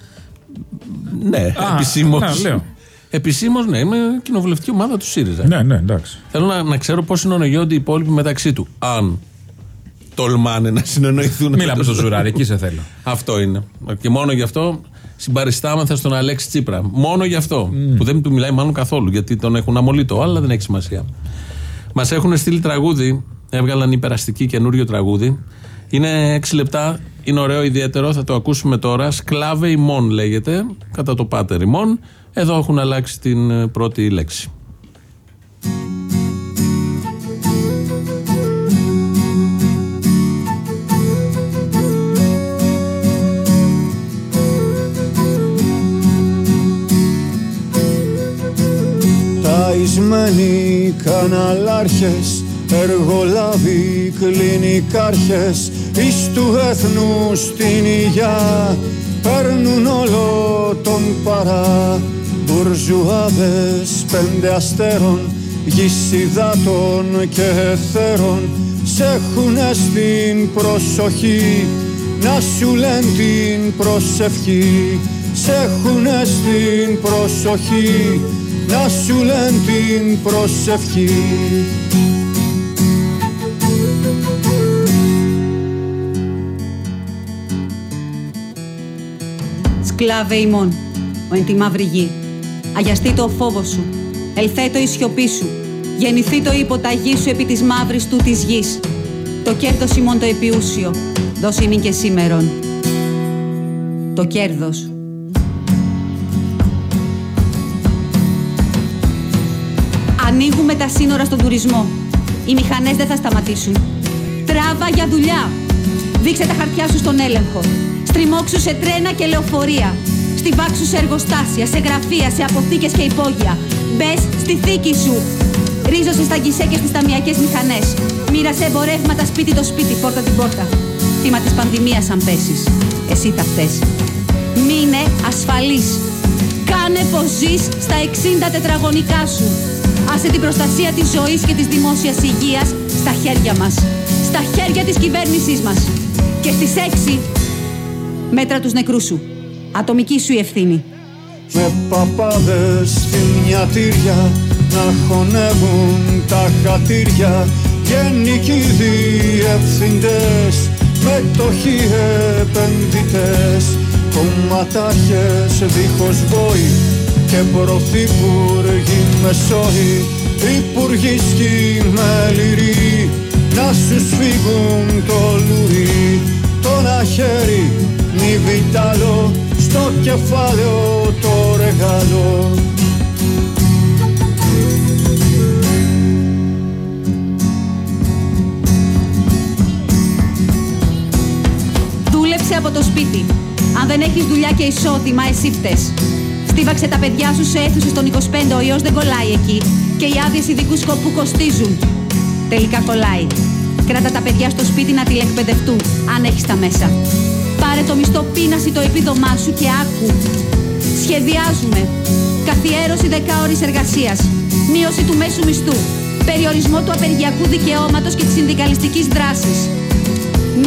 Ναι, Α, επισήμως. ναι, λέω. Επισήμως, ναι, είναι κοινοβουλευτική ομάδα του ΣΥΡΙΖΑ. Ναι, ναι, εντάξει. Θέλω να, να ξέρω πώς συνεννοούνται οι υπόλοιποι μεταξύ του. Αν τολμάνε να συνεννοηθούν. Μίλα με με τον Ζουράρη, εκεί σε θέλω. Αυτό είναι. Και μόνο γι' αυτό συμπαριστάμεθα στον Αλέξη Τσίπρα. Μόνο γι' αυτό. Που δεν του μιλάει μάλλον καθόλου, γιατί τον έχουν αμολύτω, αλλά δεν έχει σημασία. Μας έχουν στείλει τραγούδι, έβγαλαν υπεραστική καινούριο τραγούδι. Είναι 6 λεπτά, είναι ωραίο, ιδιαίτερο, θα το ακούσουμε τώρα. Σκλάβε ημών λέγεται, κατά το πάτερ ημών. Εδώ έχουν αλλάξει την ε, πρώτη λέξη. Καημένοι καναλάρχες Εργολάβοι κλινικάρχες Εις του έθνους την υγειά Παίρνουν όλο τον παρά. Μπουρζουάδες πέντε αστέρων Γησιδάτων και εθέρων Σ' έχουνε στην προσοχή Να σου λένε την προσευχή. Σ' έχουνε στην προσοχή Να σου λένε την προσευχή Σκλάβε ημών, ο εν τη μαύρη γη. Αγιαστεί το ο φόβος σου, ελθέτω η σιωπή σου, γεννηθεί το υποταγή σου επί της μαύρης του της γης. Το κέρδος ημών το επιούσιο, δώσει μην και σήμερον. Το κέρδος. Τα σύνορα στον τουρισμό. Οι μηχανές δεν θα σταματήσουν. Τράβα για δουλειά. Δείξε τα χαρτιά σου στον έλεγχο. Στριμώξου σε τρένα και λεωφορεία. Στιβάξου σε εργοστάσια, σε γραφεία, σε αποθήκες και υπόγεια. Μπες στη θήκη σου. Ρίζωσες στα γκισέ και στις ταμιακές μηχανές. Μοίρασε εμπορεύματα σπίτι το σπίτι, πόρτα την πόρτα. Θύμα της πανδημίας αν πέσεις. Εσύ θα φταίς. Μείνε ασφαλής. Κάνε πως ζεις στα 60 τετραγωνικά σου. Άσε την προστασία της ζωής και της δημόσιας υγείας στα χέρια μας. Στα χέρια της κυβέρνησής μας. Και στις 6 μέτρα τους νεκρούς σου. Ατομική σου η ευθύνη. Με παπάδες στην μιατήρια να χωνεύουν τα χατήρια γενικοί διευθυντές μετοχοί επενδυτές κομματάρχες δίχως βόη και πρωθυπουργοί μεσόοι υπουργοί σχημεληροί να σου σφίγγουν το λουρί το ένα χέρι μη βιτάλο στο κεφάλαιο το ρεγάλο Δούλεψε από το σπίτι. Αν δεν έχεις δουλειά και εισόδημα, εσύ φταίς. Στίβαξε τα παιδιά σου σε αίθουσες των 25, ο ιός δεν κολλάει εκεί. Και οι άδειες ειδικού σκοπού κοστίζουν. Τελικά κολλάει. Κράτα τα παιδιά στο σπίτι να τηλεκπαιδευτούν, αν έχεις τα μέσα. Πάρε το μισθό πείναση το επίδομά σου και άκου. Σχεδιάζουμε. Καθιέρωση 10 ώρες εργασίας. Μείωση του μέσου μισθού. Περιορισμό του απεργιακού δικαιώματος και της συνδικαλιστικής δράσης.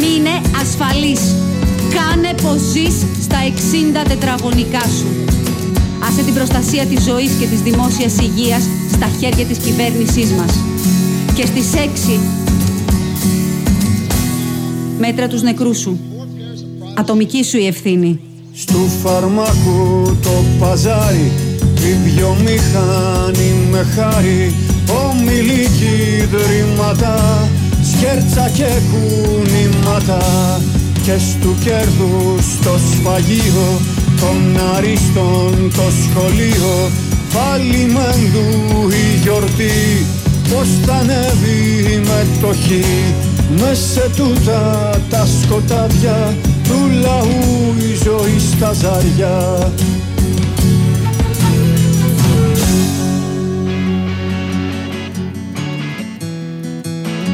Μείνε ασφαλής. Κάνε πως ζεις στα 60 τετραγωνικά σου. Άσε την προστασία της ζωής και της δημόσιας υγείας στα χέρια της κυβέρνησής μας. Και στις 6 μέτρα τους νεκρούς σου. Ατομική σου η ευθύνη. Στου φαρμάκου το παζάρι Βιομηχάνη με χάρη Ομιλίκοι ιδρύματα Σκέρτσα και κουνήματα Και στου κέρδους το σφαγείο Των αριστών το σχολείο Πάλι μέντου η γιορτή Πως θα ανέβει η μετοχή Μες σε τούτα τα σκοτάδια του λαού η ζωή στα ζάρια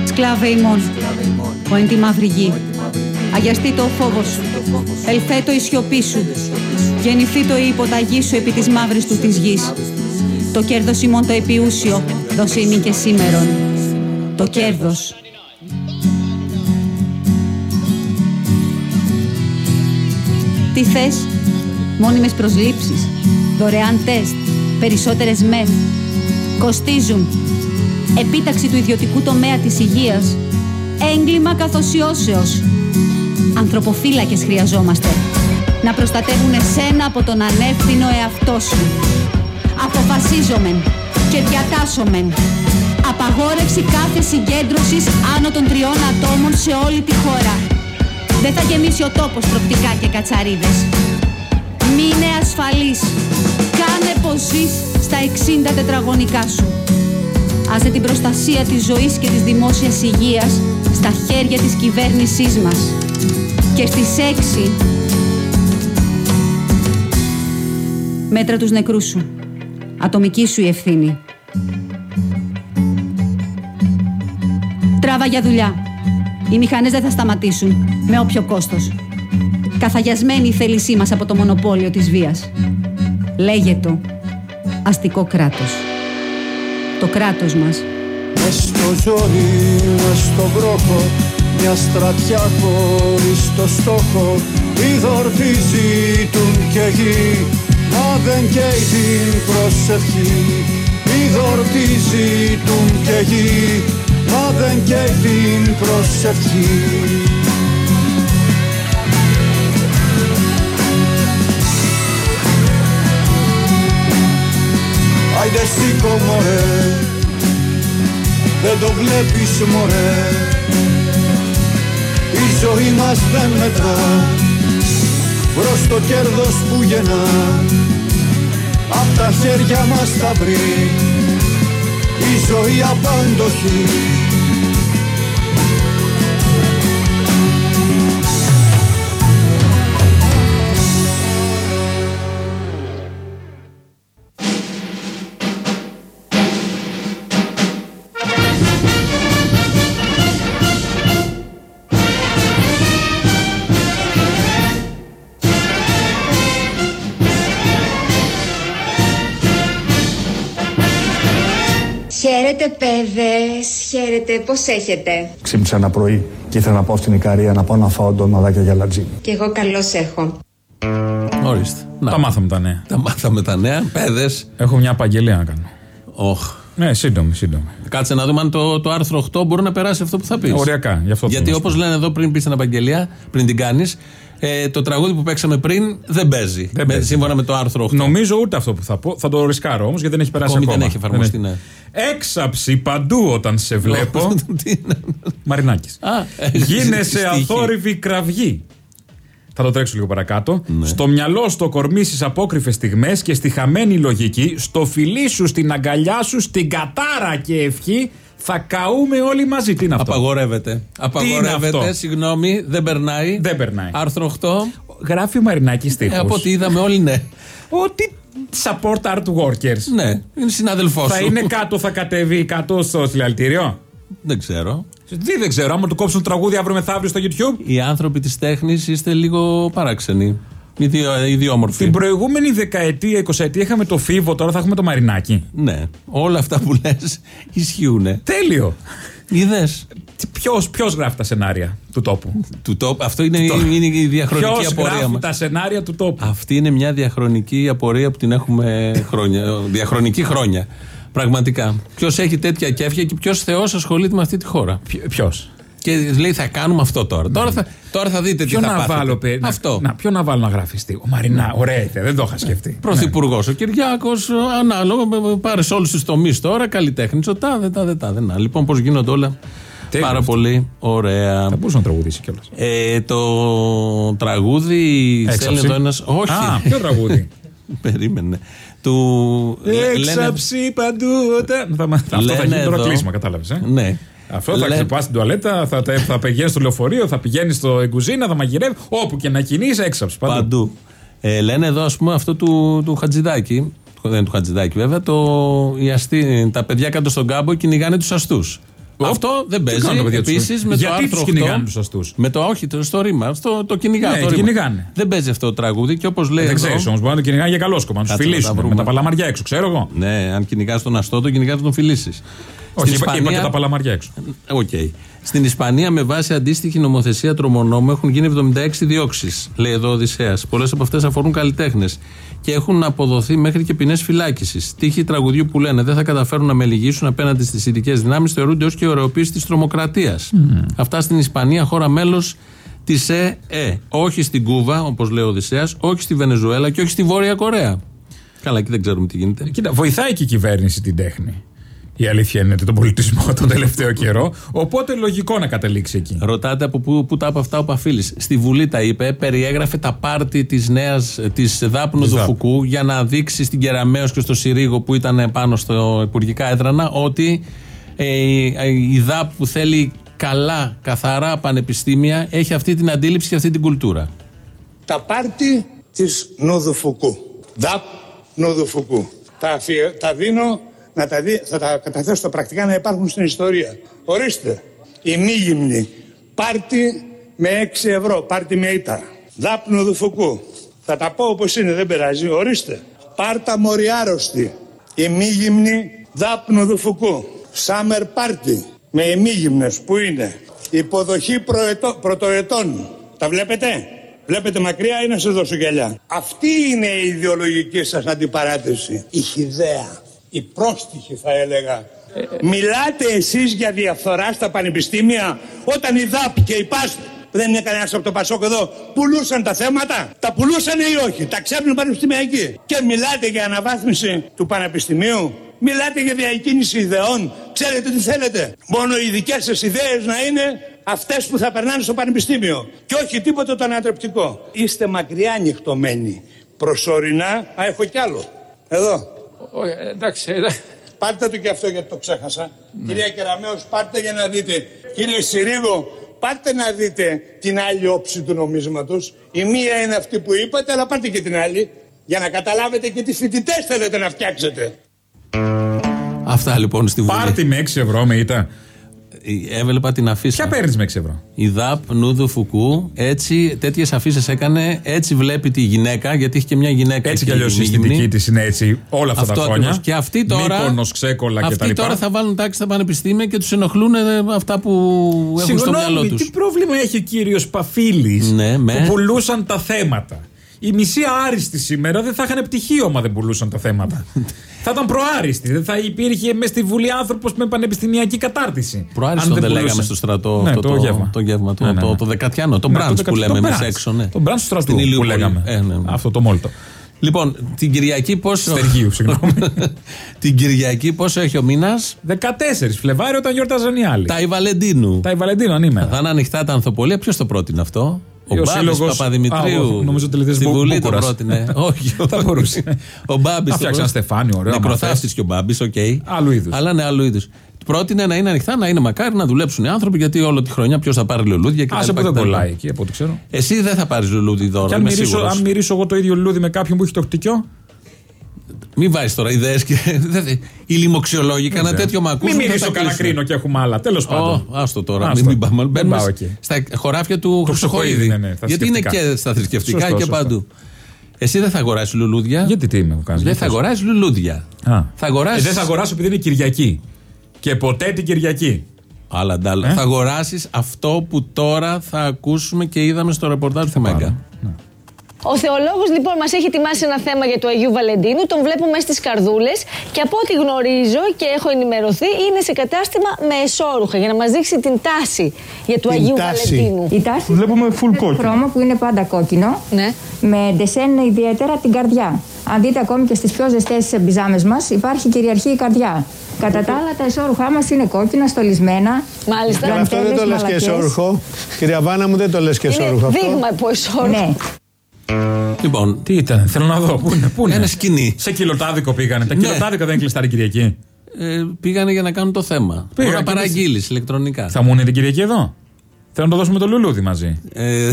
Σκλάβε ημών, ο εν τη μαύρη γη. Αγιαστεί το ο φόβος σου, ελθέτω η σιωπή σου. Γεννηθεί το η υποταγή σου επί της μαύρης του της γης. Το κέρδος ημών το επιούσιο, δώσε ημί και σήμερον. Το κέρδος. Τι θες, μόνιμες προσλήψεις, δωρεάν τεστ, περισσότερες μεθ. Κοστίζουν. Επίταξη του ιδιωτικού τομέα της υγείας. Έγκλημα καθοσιώσεως. Ανθρωποφύλακες χρειαζόμαστε. Να προστατεύουν εσένα από τον ανεύθυνο εαυτό σου. Αποφασίζομεν και διατάσσομεν. Απαγόρευση κάθε συγκέντρωσης άνω των τριών ατόμων σε όλη τη χώρα. Δεν θα γεμίσει ο τόπος τροπτικά και κατσαρίδες. Μείνε ασφαλής. Κάνε πως ζεις στα 60 τετραγωνικά σου. Άσε την προστασία της ζωής και της δημόσιας υγείας στα χέρια της κυβέρνησής μας. Και στις 6 μέτρα τους νεκρούς σου. Ατομική σου η ευθύνη. Τράβα για δουλειά. Οι μηχανές δεν θα σταματήσουν, με όποιο κόστος. Καθαγιασμένη η θέλησή μας από το μονοπόλιο της βίας. Λέγε το αστικό κράτος. Το κράτος μας. Μες στο ζόρι, μες στον βρόχο Μια στρατιά χωρίς το στόχο Είδωρ ζήτουν και γη Μα δεν καίει την προσευχή Είδωρ ζήτουν και γη. Μα δεν καίει την προσευχή. Άιντε σήκω μωρέ. Δεν το βλέπεις μωρέ. Η ζωή μας δεν μετρά προς το κέρδος που γεννά. Απ' τα χέρια μας θα βρει η ζωή απάντοχη Χαίρετε παιδες, χαίρετε, πώς έχετε; Ξύπνησα ένα πρωί και ήθελα να πάω στην Ικαρία να πάω να φάω ντοναδάκια για λατζίνι. Κι εγώ καλώς έχω. Ορίστε. Να. Τα μάθαμε τα νέα. Τα μάθαμε τα νέα. Παιδες. Έχω μια απαγγελία να κάνω. Όχ. Ναι, σύντομη, σύντομη. Κάτσε να δούμε αν το, το άρθρο 8 μπορεί να περάσει αυτό που θα πεις. Οριακά. Γι αυτό Γιατί όπως λένε εδώ πριν πεις την απαγγελία, πριν την κάνεις, ε, το τραγούδι που παίξαμε πριν δεν παίζει. Δεν με, παίζει. σύμφωνα με το άρθρο 8. Νομίζω ούτε αυτό που θα πω. Θα το ρισκάρω όμως γιατί δεν έχει περάσει Ακόμη ακόμα. δεν έχει εφαρμοστεί, ναι. Έξαψη παντού όταν σε βλέπω. <laughs> Μαρινάκης. Α, Γίνεσαι στίχη. αθόρυβη κραυγή. Θα το τρέξω λίγο παρακάτω. Ναι. Στο μυαλό, στο κορμί στι απόκριφες στιγμές και στη χαμένη λογική, στο φιλί σου, στην αγκαλιά σου, στην κατάρα και ευχή, θα καούμε όλοι μαζί. Τι είναι αυτό; Απαγορεύεται. Απαγορεύεται, αυτό; συγγνώμη, δεν περνάει. Δεν περνάει. Άρθρο 8. Γράφει ο Μαρινάκης Ε, στίχους. από ό,τι είδαμε όλοι, ναι. Ότι support art workers. Ναι, είναι συνάδελφός Θα σου. είναι κάτω, θα κατεβεί κάτω στο συλλαλητήριο; Δεν ξέρω. Τι δεν ξέρω, άμα του κόψουν τραγούδι αύριο μεθαύριο στο YouTube; Οι άνθρωποι της τέχνης είστε λίγο παράξενοι. Ιδιο, ιδιόμορφοι. Την προηγούμενη δεκαετία, εικοσαετία είχαμε το φίβο, τώρα θα έχουμε το μαρινάκι. Ναι, όλα αυτά που λες ισχύουν. Τέλειο. Είδες. Ποιος ποιος γράφει τα σενάρια του τόπου; Του τόπου. Αυτό είναι, είναι η διαχρονική Ποιος απορία γράφει μας. τα σενάρια του τόπου; Αυτή είναι μια διαχρονική απορία που την έχουμε χρόνια. διαχρονική χρόνια. Πραγματικά. Ποιος έχει τέτοια κέφια και ποιος Θεός ασχολείται με αυτή τη χώρα. Ποιο. Και λέει θα κάνουμε αυτό τώρα. Τώρα, θα, τώρα θα δείτε Ποιο τι θα να πάθετε. βάλω, παι- να- Αυτό. Να, ποιο να βάλω να γράφει τι. Ο Μαρινά, ωραία ιδέα, δεν το είχα σκεφτεί. Πρωθυπουργός ο Κυριάκος, ανάλογα, πάρε σε όλους τους τομείς τώρα, καλλιτέχνης, ο τάδε, τάδε, τάδε. Να, λοιπόν, πώς γίνονται όλα. Τέλειος Πάρα αυτό. πολύ ωραία. Θα μπορούσε να τραγουδήσει κιόλας. Ε, το τραγούδι στέλνει εδώ ένα. Όχι. Α, ποιο τραγούδι; <laughs> Περίμενε. Του. λένε- Έξαψη παντού. όταν- Θα, μα- αυτό θα Λένε γίνει τώρα εδώ- κλείσμα, κατάλαβες. Ε; Ναι. Αυτό θα Λέ- ξεπάσει την τουαλέτα, θα, θα, θα πηγαίνεις στο λεωφορείο, θα πηγαίνεις στο κουζίνα, θα μαγειρεύεις. Όπου και να κινείσαι, έξαψη παντού. Παντού. Ε, λένε εδώ, ας πούμε, αυτό του, του Χατζηδάκη. Δεν είναι του Χατζηδάκη, βέβαια. Το, οι αστεί, τα παιδιά κάτω στον κάμπο κυνηγάνε τους αστούς. Αυτό δεν τι παίζει. κάνουν τα παιδιά τους; Επίσης αστούς; με το Γιατί άρθρο τους 8. κυνηγάνε τους αστούς; Με το, όχι, το, στο ρήμα. Αυτό το κυνηγάνε. Ναι, το ρήμα. κυνηγάνε. Δεν παίζει αυτό το τραγούδι και όπως λέει. Δεν εδώ- ξέρεις όμως, μπορεί να το κυνηγάει για καλό σκοπό, να τους Κάτσε να τα φιλήσουν βρούμε. με τα παλαμαριά έξω, ξέρω εγώ. Ναι, αν κυνηγάς τον αστό, τον κυνηγάς τον φιλήσεις. Όχι, είπα, είπα και τα παλαμαριά έξω. Οκ. Στην Ισπανία, με βάση αντίστοιχη νομοθεσία τρομονόμου, έχουν γίνει 76 διώξεις, λέει εδώ ο Οδυσσέας. Πολλές από αυτές αφορούν καλλιτέχνες και έχουν αποδοθεί μέχρι και ποινές φυλάκισης. Στίχοι τραγουδιού που λένε δεν θα καταφέρουν να με λυγίσουν απέναντι στις ειδικές δυνάμεις θεωρούνται ως και ωραιοποίηση της τρομοκρατίας. Αυτά στην Ισπανία, χώρα μέλος της ΕΕ. Όχι στην Κούβα, όπως λέει ο Οδυσσέας, όχι στη Βενεζουέλα και όχι στη Βόρεια Κορέα. Καλά, εκεί δεν ξέρουμε τι γίνεται. Κοίτα, βοηθάει και η κυβέρνηση την τέχνη. Η αλήθεια είναι τον πολιτισμό τον τελευταίο καιρό. Οπότε λογικό να καταλήξει εκεί. Ρωτάτε από πού, πού τα είπε αυτά ο Παφίλης. Στη Βουλή τα είπε, περιέγραφε τα πάρτι της νέας της Δάπνου Της του ΔΑΠ. Φουκού για να δείξει στην Κεραμαίο και στο Συρίγο που ήταν πάνω στο υπουργικά έδρανα ότι ε, η ΔΑΠ που θέλει καλά, καθαρά πανεπιστήμια έχει αυτή την αντίληψη και αυτή την κουλτούρα. τα πάρτι της Νοδοφουκού. ΔΑΠ Νοδοφουκού. Τα, αφιε- τα δίνω να τα δει, θα τα καταθέσω στα πρακτικά να υπάρχουν στην ιστορία. Ορίστε, η μη γυμνή, πάρτι με 6 ευρώ, πάρτι με ήττα. Δάπνο Δουφουκού. Θα τα πω όπως είναι, δεν πειράζει. Ορίστε. Πάρτα μοριάρωστη. Η μη γυμνή, δάπνο Δουφουκού. Σάμερ πάρτι με ημίγυμνες που είναι υποδοχή προετώ, πρωτοετών. Τα βλέπετε; Βλέπετε μακριά ή να σας δώσω γυαλιά; Αυτή είναι η ιδεολογική σας αντιπαράθεση. Η χιδέα. Η πρόστιχη θα έλεγα. Μιλάτε εσείς για διαφθορά στα πανεπιστήμια όταν η ΔΑΠ και η ΠΑΣΤ δεν είναι κανένας από το Πασόκ εδώ. Πουλούσαν τα θέματα; Τα πουλούσαν ή όχι; Τα ξέπνουν πανεπιστημιακοί. Και μιλάτε για αναβάθμιση του πανεπιστημίου; Μιλάτε για διακίνηση ιδεών; Ξέρετε τι θέλετε; Μόνο οι δικές σας ιδέες να είναι αυτές που θα περνάνε στο πανεπιστήμιο. Και όχι τίποτα το ανατρεπτικό. Είστε μακριά ανοιχτωμένοι. Προσωρινά. Α, έχω κι άλλο. Εδώ. Εντάξει, Πάρτε το και αυτό γιατί το ξέχασα. Κυρία Κεραμέως, πάρτε για να δείτε. Κύριε Συρίγο, πάρτε να δείτε την άλλη όψη του νομίσματος. Η μία είναι αυτή που είπατε, αλλά πάρτε και την άλλη. Για να καταλάβετε και τις φοιτητές θέλετε να φτιάξετε. Αυτά λοιπόν στη Βουλή. Πάρτι με 6 ευρώ με ήττα. Έβλεπα την αφίσα. Ποια παίρνεις με 6 ευρώ; Η ΔΑΠ Νούδου Φουκού έτσι, τέτοιες αφήσεις έκανε. Έτσι βλέπει τη γυναίκα, γιατί έχει και μια γυναίκα. Έτσι κι εκεί αλλιώς η μη γυμνή. αισθητική της είναι έτσι όλα αυτά Αυτό τα χρόνια. ακριβώς. Και αυτοί τώρα. Μύκονος, ξέκολα αυτοί κτλ. τώρα θα βάλουν τάξη στα πανεπιστήμια και τους ενοχλούν ε, αυτά που έχουν στο μυαλό Συγγνώμη, τους. τι πρόβλημα έχει ο κύριος Παφίλης Ναι, με. που πουλούσαν τα θέματα; Οι μισοί άριστοι σήμερα δεν θα είχαν πτυχίο άμα δεν πουλούσαν τα θέματα. <laughs> θα ήταν προάριστοι. Δεν θα υπήρχε μέσα στη Βουλή άνθρωπος με πανεπιστημιακή κατάρτιση. Προάριστον Αν δεν πουλούσε. λέγαμε στο στρατό Ναι, το, το, γεύμα. το γεύμα, το, Ναι, ναι, το, ναι. το δεκατιανό, το Ναι, μπραντς το που δεκα- λέμε το εμεί brunch. έξω. Ναι. Το μπραντς του στρατού Στην που Ηλιούπολη. λέγαμε. Ε, ναι, ναι. Αυτό το μόλτο. Λοιπόν, την Κυριακή πόσο. Στεργίου, συγγνώμη. <laughs> την Κυριακή πόσο έχει ο μήνας; 14 Φλεβάριο όταν γιορτάζαν οι άλλοι. Τα Ιβαλεντίνου. Τα Ιβαλεντίνο ανήμερα. Θα είναι ανοιχτά τα ανθοπολία. Ποιος το πρότεινε αυτό; Ο, Ο Μπάμπης σύλλογος- Παπαδημητρίου. Α, ο- νομίζω τελετής Στη Μπου- Βουλή το Μπούπουρας. πρότεινε. <laughs> όχι. Θα μπορούσε. Ο Μπάμπης. Να φτιάξει ένα στεφάνι, ωραίο, άμα Νεκροθάστη θες. και ο Μπάμπης, οκ. Άλλου είδους. Αλλά ναι, άλλου είδους. Πρότεινε να είναι ανοιχτά, να είναι μακάρι να δουλέψουν οι άνθρωποι, γιατί όλη τη χρονιά ποιος θα πάρει λουλούδια και Άσε που δεν κολλάει εκεί από ό,τι ξέρω. Εσύ δεν θα πάρεις λουλούδι δώρο. Και αν είμαι μυρίσω, σίγουρος. αν μυρίσω εγώ το ίδιο λουλούδι με κάποιον που έχει το χτυκιό. Μην βάζεις τώρα ιδέες και. <laughs> δεν- Οι λοιμοξιολόγοι δεν κανένα ξέρω. τέτοιο μ' ακούσουν. Μην θα μυρίσω τα κανένα κλείσουν. κρίνο και έχουμε άλλα. Τέλος πάντων. Ω, άστο τώρα. Άστο. Μην πάμε. Δεν Μπαίνουμε πάω σ- εκεί. Στα χωράφια του Το Χρυσοχοίδη. Χρυσοχοίδη, ναι, ναι, τα Γιατί είναι θρησκευτικά. και στα θρησκευτικά Σωστό, και σωστό. παντού. Εσύ δεν θα αγοράσεις λουλούδια; Γιατί τι με έχω κάνει. Δεν θα αγοράσεις λουλούδια. Α. Θα αγοράσει. Ε, δεν θα αγοράσω επειδή είναι Κυριακή. Και ποτέ την Κυριακή. Άλλα ντάλα. Ε; Θα αγοράσεις αυτό που τώρα θα ακούσουμε και είδαμε στο ρεπορτάζ του Μέγκα. Ο θεολόγος λοιπόν μας έχει ετοιμάσει ένα θέμα για του Αγίου Βαλεντίνου. Τον βλέπουμε στις καρδούλες και από ό,τι γνωρίζω και έχω ενημερωθεί είναι σε κατάστημα με εσόρουχα για να μας δείξει την τάση για του Την Αγίου τάση. Βαλεντίνου. Η τάση Βλέπουμε full είναι κόκκινο. χρώμα που είναι πάντα κόκκινο. Ναι. Με ντεσέν ιδιαίτερα την καρδιά. Αν δείτε ακόμη και στις πιο ζεστές μπιζάμες μας, υπάρχει κυριαρχεί η καρδιά. Κατά τα άλλα, τα εσόρουχά μας είναι κόκκινα, στολισμένα. Μάλιστα. Γραντέλες, Αυτό δεν το λες και μαλακές. εσόρουχο. Κυρία Βάνα μου δεν το λες και Είναι εσόρουχο αυτό. δείγμα από εσόρουχο. Ναι. Λοιπόν, Τι ήταν, θέλω να δω. Πού είναι, πού είναι; Ένα σκηνή. Σε κιλοτάδικο πήγανε. Τα Ναι. κιλοτάδικα δεν είναι κλειστά την Κυριακή. ε, πήγανε για να κάνουν το θέμα. Μπορεί να και παραγγείλεις ηλεκτρονικά. Θα μου είναι την Κυριακή εδώ. Θέλω να το δώσουμε το λουλούδι μαζί. Ε,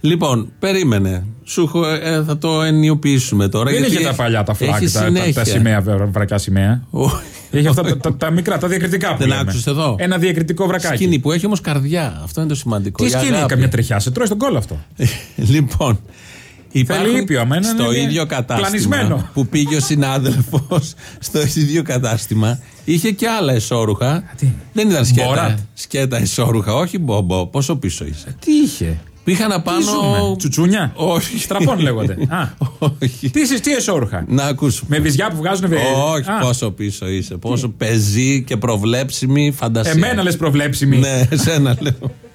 λοιπόν, περίμενε. Σου έχω, ε, θα το ενιοποιήσουμε τώρα. Δεν γιατί είχε τα έχει- παλιά τα έχει φλάκια, τα, τα, συνέχεια. τα σημαία, βρα- βρακιά σημαία. Όχι. Έχει αυτά τα, τα, τα μικρά, τα διακριτικά που Δεν λέμε. άκουσες εδώ. Ένα διακριτικό βρακάκι. Σκηνή που έχει όμως καρδιά. Αυτό είναι το σημαντικό. Τι η σκηνή, αγάπη. καμιά τριχιά, σε τρώει στον κόλλο αυτό. λοιπόν. Υπάρχουν ήπιο, άμα είναι, στο είναι ίδιο κατάστημα πλανισμένο. που πήγε ο συνάδελφος <laughs> στο ίδιο κατάστημα είχε και άλλα εσόρουχα. Δεν ήταν σκέτα. Μπόρατ. Σκέτα εσόρουχα, όχι μπομπο. Πόσο πίσω είσαι; Τι είχε; Πήγαν Τι απάνω. ζούμε, Τσουτσούνια; Όχι. Στραπών λέγονται. <laughs> Α, Όχι. τι είσαι, τι εσόρουχα; Να ακούσουμε. Με βυζιά που βγάζουν βε... Όχι, Α, πόσο πίσω είσαι. Πόσο πεζή και προβλέψιμη φαντασία. Εμένα λες προβλέψιμη. Ναι, εσένα λέω. <laughs>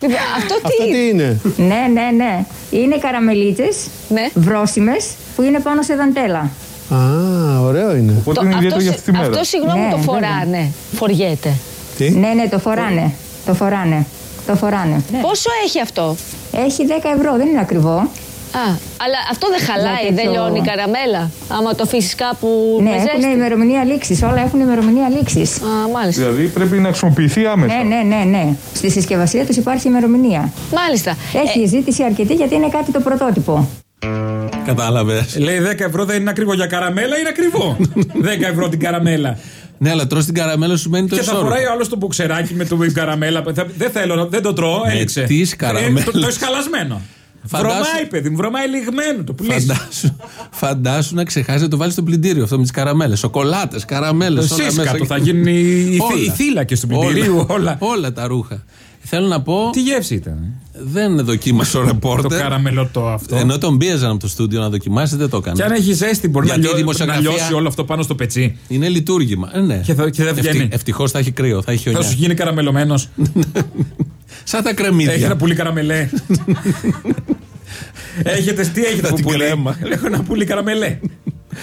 Λοιπόν, Αυτό τι Αυτό τι είναι; Ναι, ναι, ναι. Είναι καραμελίτσες, Ναι. βρόσιμες, που είναι πάνω σε δαντέλα. Α, ωραίο είναι. Οπότε είναι ιδιαίτερο για αυτή τη μέρα. αυτό συγγνώμη Ναι, το βέβαια. φοράνε. Φοριέται. Τι; Ναι, ναι, το φοράνε. Το φοράνε. Το φοράνε. Πόσο έχει αυτό; Έχει 10 ευρώ, δεν είναι ακριβό. Α, αλλά αυτό δεν χαλάει, Να δεν τέτοιο- λιώνει η καραμέλα. Άμα το αφήσεις κάπου Ναι, με έχουν ζέστη. ημερομηνία λήξης. Όλα έχουν ημερομηνία λήξης. Α, μάλιστα. Δηλαδή πρέπει να χρησιμοποιηθεί άμεσα. Ναι, ναι, ναι, ναι. Στη συσκευασία τους υπάρχει ημερομηνία. Μάλιστα. Έχει ζήτηση αρκετή γιατί είναι κάτι το πρωτότυπο. Κατάλαβες. Λέει 10 ευρώ δεν είναι ακριβό για καραμέλα, είναι ακριβό. <laughs> 10 ευρώ την καραμέλα. Ναι, αλλά τρώ την καραμέλα σου μένει το Και θα ισόρροπο. φοράει ο άλλος το μπουξεράκι με το με καραμέλα. Θα- Δεν θέλω, δεν το τρώω, Με έληξε. τις καραμέλες. Ε, Το, το έχεις χαλασμένο. Φαντάσου- Βρωμάει, παιδί μου, βρωμάει λιγμένο. Το πουλήσει. Φαντάσου, φαντάσου να ξεχάσει να το βάλεις στο πλυντήριο αυτό με τις καραμέλες. Σοκολάτες, καραμέλες. Το σύσκατο θα γίνουν οι, οι, θύ- οι θύλακες του πλυντηρίου, όλα. όλα τα ρούχα. Θέλω να πω. Τι γεύση ήταν. ε; Δεν δοκίμασε <laughs> ο ρεπόρτερ. Το καραμελωτό αυτό. Ενώ τον πίεζαν από το στούντιο να δοκιμάσει, δεν το έκανε. Και αν έχει ζέστη, μπορεί να, Γιατί η λιώ- να δημοσιογραφία- λιώσει όλο αυτό πάνω στο πετσί. Είναι λειτουργήμα. Ε, ναι. Και θα- και δεν βγαίνει. Ευτυχώς θα έχει κρύο, θα έχει Θα χιονιά. σου γίνει καραμελωμένος. <laughs> Σαν τα κρεμμύδια. Έχει ένα πουλί καραμελέ. <laughs> έχετε, τι έχετε Θα που την πουλί; κρέμα. Έχω ένα πουλί καραμελέ.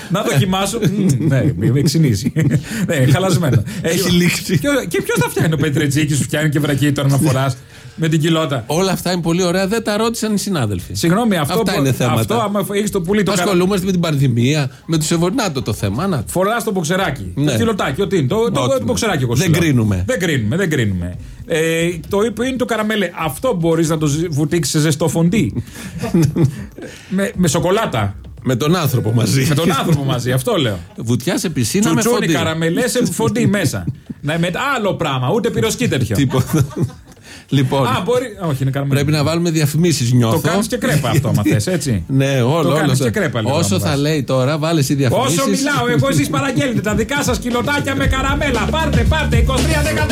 Να δοκιμάσω. <laughs> Μμμ, ναι, μη με ξυνήσει. <laughs> ναι, χαλασμένο. Έχει λήξει. Και, και ποιος θα φτιάχνει ο Πετρετζίκη, σου φτιάχνει και βρακί τώρα να φοράς; Με την κοιλότα. Όλα αυτά είναι πολύ ωραία. Δεν τα ρώτησαν οι συνάδελφοι. Συγγνώμη, αυτό, Αυτά που- είναι θέματα. αυτό άμα έχεις το πουλί το καρα... Ασχολούμαστε με την πανδημία, με τους ευορνάτο το θέμα. Να. Φοράς το μποξεράκι. Ναι. Το κοιλωτάκι, ό,τι είναι. Το, το, Ό,τι το μποξεράκι, εγώ σου Δεν λέω. κρίνουμε. Δεν κρίνουμε, δεν κρίνουμε. Ε, το που είναι το καραμέλε. Αυτό μπορείς να το ζ- βουτήξεις σε ζεστό φοντί. <laughs> με, με σοκολάτα. Με τον άνθρωπο μαζί. με τον άνθρωπο μαζί, αυτό λέω. Βουτιά σε πισίνα με Τσουτσούνι φοντί. καραμελέ σε φοντί μέσα. <laughs> να, με άλλο πράγμα, ούτε πυροσκή τέτοιο. Τίποτα. <laughs> λοιπόν, Α, μπορεί. Όχι, είναι καραμέλε. πρέπει να βάλουμε διαφημίσεις, νιώθω. Το κάνεις και κρέπα αυτό, άμα θες, έτσι. Ναι, όλο, Το όλο. κάνεις το- και κρέπα, λέω, Όσο άμα θα πας. λέει τώρα, βάλε εσύ διαφημίσεις. Όσο μιλάω, εγώ εσείς παραγγέλνετε τα δικά σας κιλοτάκια με καραμέλα. Πάρτε, πάρτε, 23 10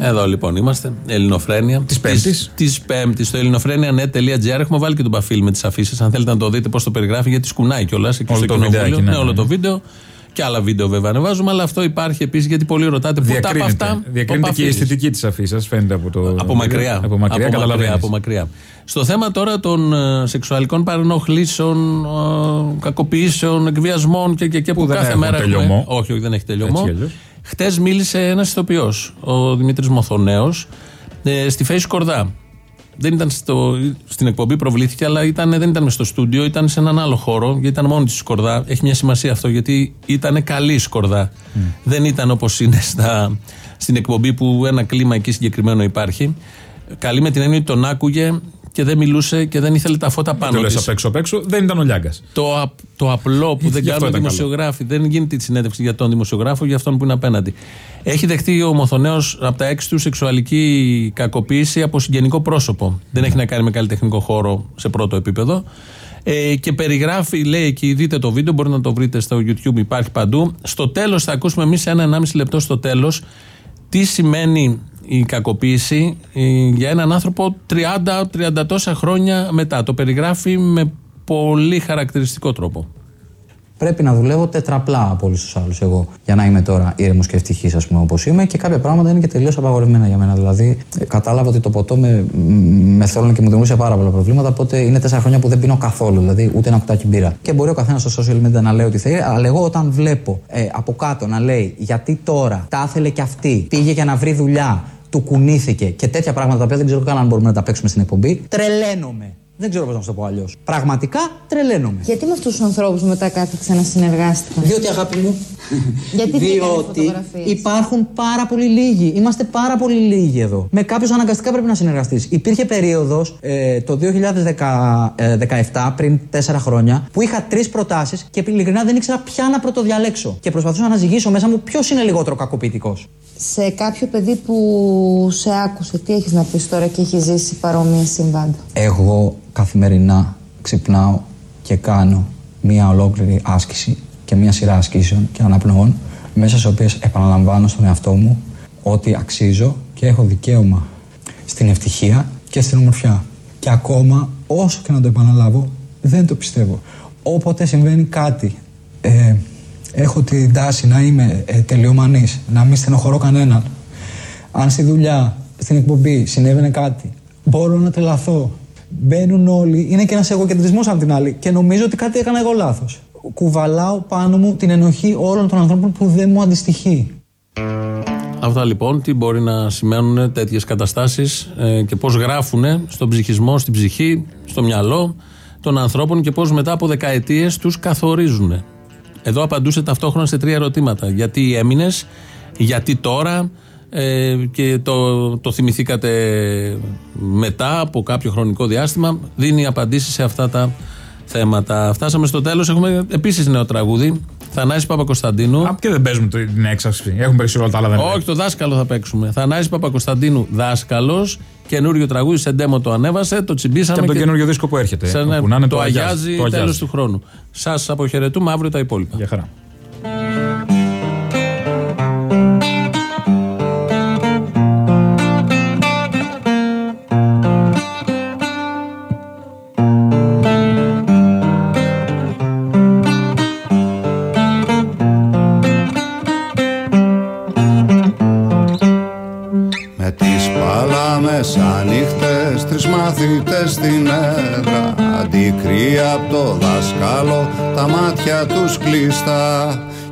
Εδώ λοιπόν είμαστε. Ελληνοφρένια. Της Πέμπτης. Τη Πέμπτης. Στο ελληνοφρένια.net.gr έχουμε βάλει και τον παφίλ με τις αφήσεις. Αν θέλετε να το δείτε πώς το περιγράφει, γιατί σκουνάει κιόλας εκεί Όλο στο το κοινοβούλιο. βιντεάκι, ναι, ναι, όλο ναι. το βίντεο. Και άλλα βίντεο βέβαια ανεβάζουμε, αλλά αυτό υπάρχει επίσης γιατί πολλοί ρωτάτε πού τα από Διακρίνεται, αυτά. διακρίνεται ο και η Παφίλης. αισθητική της αφήσα, φαίνεται από το. Από μακριά. Από μακριά, καταλαβαίνεις. από μακριά. Στο θέμα τώρα των ε, σεξουαλικών παρενοχλήσεων, ε, κακοποιήσεων, εκβιασμών και, και, και που, δεν κάθε έχουν μέρα. τελειωμό. έχουμε- όχι, όχι, δεν έχει τελειωμό. Έτσι κι αλλιώς. Χτες μίλησε ένας ηθοποιός, ο Δημήτρης Μοθονέο, ε, στη Face Κορδά. Δεν ήταν στο, στην εκπομπή, προβλήθηκε, αλλά ήταν, δεν ήταν μες στο στούντιο, ήταν σε έναν άλλο χώρο, γιατί ήταν μόνη της η Σκορδά. Έχει μια σημασία αυτό, γιατί ήταν καλή η Σκορδά. Δεν ήταν όπως είναι στα, στην εκπομπή που ένα κλίμα εκεί συγκεκριμένο υπάρχει. Καλή με την έννοια ότι τον άκουγε και δεν μιλούσε και δεν ήθελε τα φώτα Το πάνω λες της. απ' έξω απ' έξω, δεν ήταν ο Λιάγκας. Το, απ- το απλό που δεν Γι' αυτό κάνουν οι ήταν καλό. δημοσιογράφοι, δεν γίνεται τη συνέντευξη για τον δημοσιογράφο, για αυτόν που είναι απέναντι. Έχει δεχτεί ο Μοθονέος από τα έξι του σεξουαλική κακοποίηση από συγγενικό πρόσωπο. Δεν έχει να κάνει με καλλιτεχνικό χώρο σε πρώτο επίπεδο. Ε, και περιγράφει, λέει εκεί, δείτε το βίντεο, μπορείτε να το βρείτε στο YouTube, υπάρχει παντού. Στο τέλος, θα ακούσουμε εμείς ένα-ενάμιση λεπτό στο τέλος τι σημαίνει η κακοποίηση ε, για έναν άνθρωπο 30-30 τόσα χρόνια μετά. Το περιγράφει με πολύ χαρακτηριστικό τρόπο. Πρέπει να δουλεύω τετραπλά από όλους τους άλλους εγώ για να είμαι τώρα ήρεμος και ευτυχής, ας πούμε, όπως είμαι. Και κάποια πράγματα είναι και τελείως απαγορευμένα για μένα. Δηλαδή, ε, κατάλαβα ότι το ποτό με, με θέλουν και μου δημιούργησε πάρα πολλά προβλήματα. Οπότε είναι τέσσερα χρόνια που δεν πίνω καθόλου, δηλαδή ούτε ένα κουτάκι μπύρα. Και μπορεί ο καθένας στο social media να λέει ό,τι θέλει, αλλά εγώ όταν βλέπω ε, από κάτω να λέει γιατί τώρα τα ήθελε και αυτή, πήγε για να βρει δουλειά, του κουνήθηκε και τέτοια πράγματα τα οποία δεν ξέρω καν αν μπορούμε να τα παίξουμε στην εκπομπή, τρελαίνομαι. Δεν ξέρω πώς να σου το πω αλλιώς. Πραγματικά τρελαίνομαι. Γιατί με αυτούς τους ανθρώπους μετά κάθεξαν να συνεργάστηκαν. Διότι αγάπη μου. <laughs> Γιατί βγήκαν Διότι φωτογραφίες; υπάρχουν πάρα πολύ λίγοι. Είμαστε πάρα πολύ λίγοι εδώ. Με κάποιους αναγκαστικά πρέπει να συνεργαστείς. Υπήρχε περίοδος ε, το 2017, πριν 4 χρόνια, που είχα τρεις προτάσεις και ειλικρινά δεν ήξερα ποια να πρωτοδιαλέξω. Και προσπαθούσα να ζυγίσω μέσα μου ποιος είναι λιγότερο κακοποιητικός. Σε κάποιο παιδί που σε άκουσε, τι έχεις να πεις τώρα και έχει ζήσει παρόμοια συμβάντα; Εγώ καθημερινά ξυπνάω και κάνω μία ολόκληρη άσκηση και μία σειρά ασκήσεων και αναπνοών μέσα σε οποίες επαναλαμβάνω στον εαυτό μου ότι αξίζω και έχω δικαίωμα στην ευτυχία και στην ομορφιά. Και ακόμα όσο και να το επαναλάβω δεν το πιστεύω. Όποτε συμβαίνει κάτι ε, έχω την τάση να είμαι ε, τελειομανής, να μην στενοχωρώ κανέναν. Αν στη δουλειά, στην εκπομπή συνέβαινε κάτι, μπορώ να τρελαθώ. Μπαίνουν όλοι, είναι και ένας εγωκεντρισμός από την άλλη και νομίζω ότι κάτι έκανα εγώ λάθος. Κουβαλάω πάνω μου την ενοχή όλων των ανθρώπων που δεν μου αντιστοιχεί. Αυτά λοιπόν, τι μπορεί να σημαίνουν τέτοιες καταστάσεις ε, και πώς γράφουν στον ψυχισμό, στην ψυχή, στο μυαλό των ανθρώπων και πώς μετά από δεκαετίες τους καθορίζουν. Εδώ απαντούσε ταυτόχρονα σε τρία ερωτήματα. Γιατί έμεινες, γιατί τώρα, ε, και το, το θυμηθήκατε μετά από κάποιο χρονικό διάστημα. Δίνει απαντήσεις σε αυτά τα θέματα. Φτάσαμε στο τέλος. Έχουμε επίσης νέο τραγούδι. Θανάσης Παπακοσταντίνου. Α, και δεν παίζουμε την έξαρση. Έχουν παίξει όλα τα άλλα. Δεν Όχι, το δάσκαλο θα παίξουμε. Θανάσης Παπακοσταντίνου, δάσκαλος. Καινούριο τραγούδι, σε ντέμο το ανέβασε, το τσιμπήσαμε. Και από το καινούριο δίσκο που έρχεται. Σαν, όπου να είναι το, το αγιάζει το τέλος του χρόνου. Σας αποχαιρετούμε αύριο τα υπόλοιπα. Για χαρά.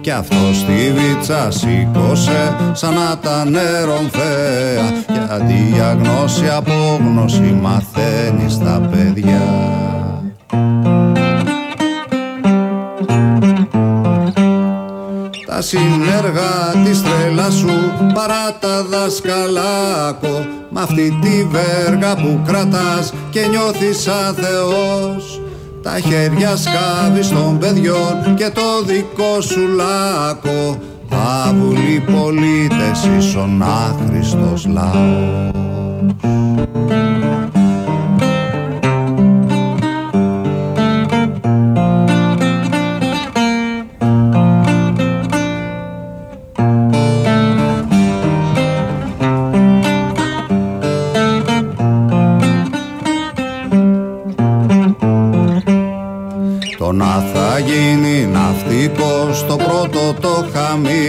Κι αυτό στη βίτσα σήκωσε Σαν να τα νερομφαία Γιατί για γνώση απόγνωση Μαθαίνει στα παιδιά. Τα συνεργά της τρέλας σου παρά τα δασκαλάκο Μ' αυτή τη βέργα που κρατάς και νιώθεις σαν Θεός Τα χέρια σκάβεις των παιδιών και το δικό σου λάκκο. Άβουλοι πολίτες ίσον άχρηστος λαός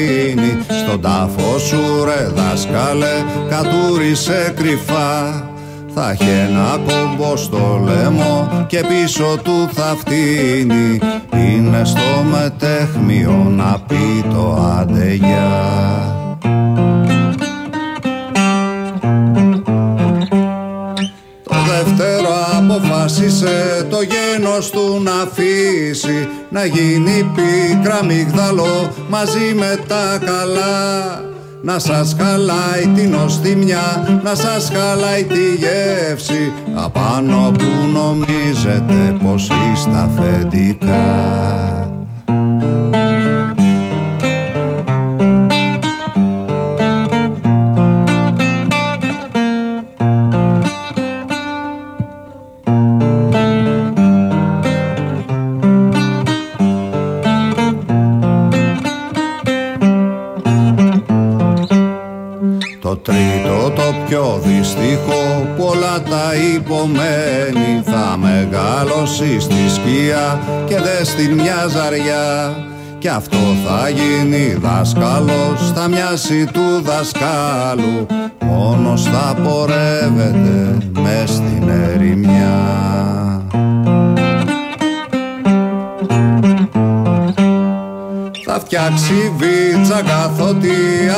χαμίνι Στον τάφο σου ρε δάσκαλε κατούρισε κρυφά. Θα έχει ένα κόμπο στο λαιμό και πίσω του θα φτύνει. Είναι στο μετέχμιο να πει το αντεγιά. Το δεύτερο αποφάσισε το γένος του να αφήσει Να γίνει πίκρα μυγδαλό μαζί με τα καλά. Να σας χαλάει την οστιμιά, να σας χαλάει τη γεύση. Απάνω που νομίζετε πως είστε αφεντικά τα υπομένει Θα μεγαλώσει στη σκία και δε στην μια ζαριά. Κι αυτό θα γίνει δάσκαλος, θα μοιάσει του δασκάλου Μόνος θα πορεύεται μες στην ερημιά. Θα φτιάξει βίτσα καθότι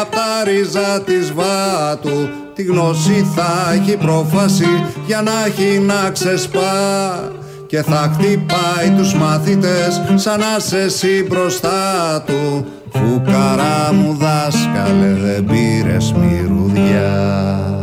απ' τα ρίζα της βάτου Τη γνώση θα έχει πρόφαση για να έχει να ξεσπά. Και θα χτυπάει τους μαθητές σαν να σε εσύ μπροστά του. Φουκαρά μου δάσκαλε δεν πήρες μυρουδιά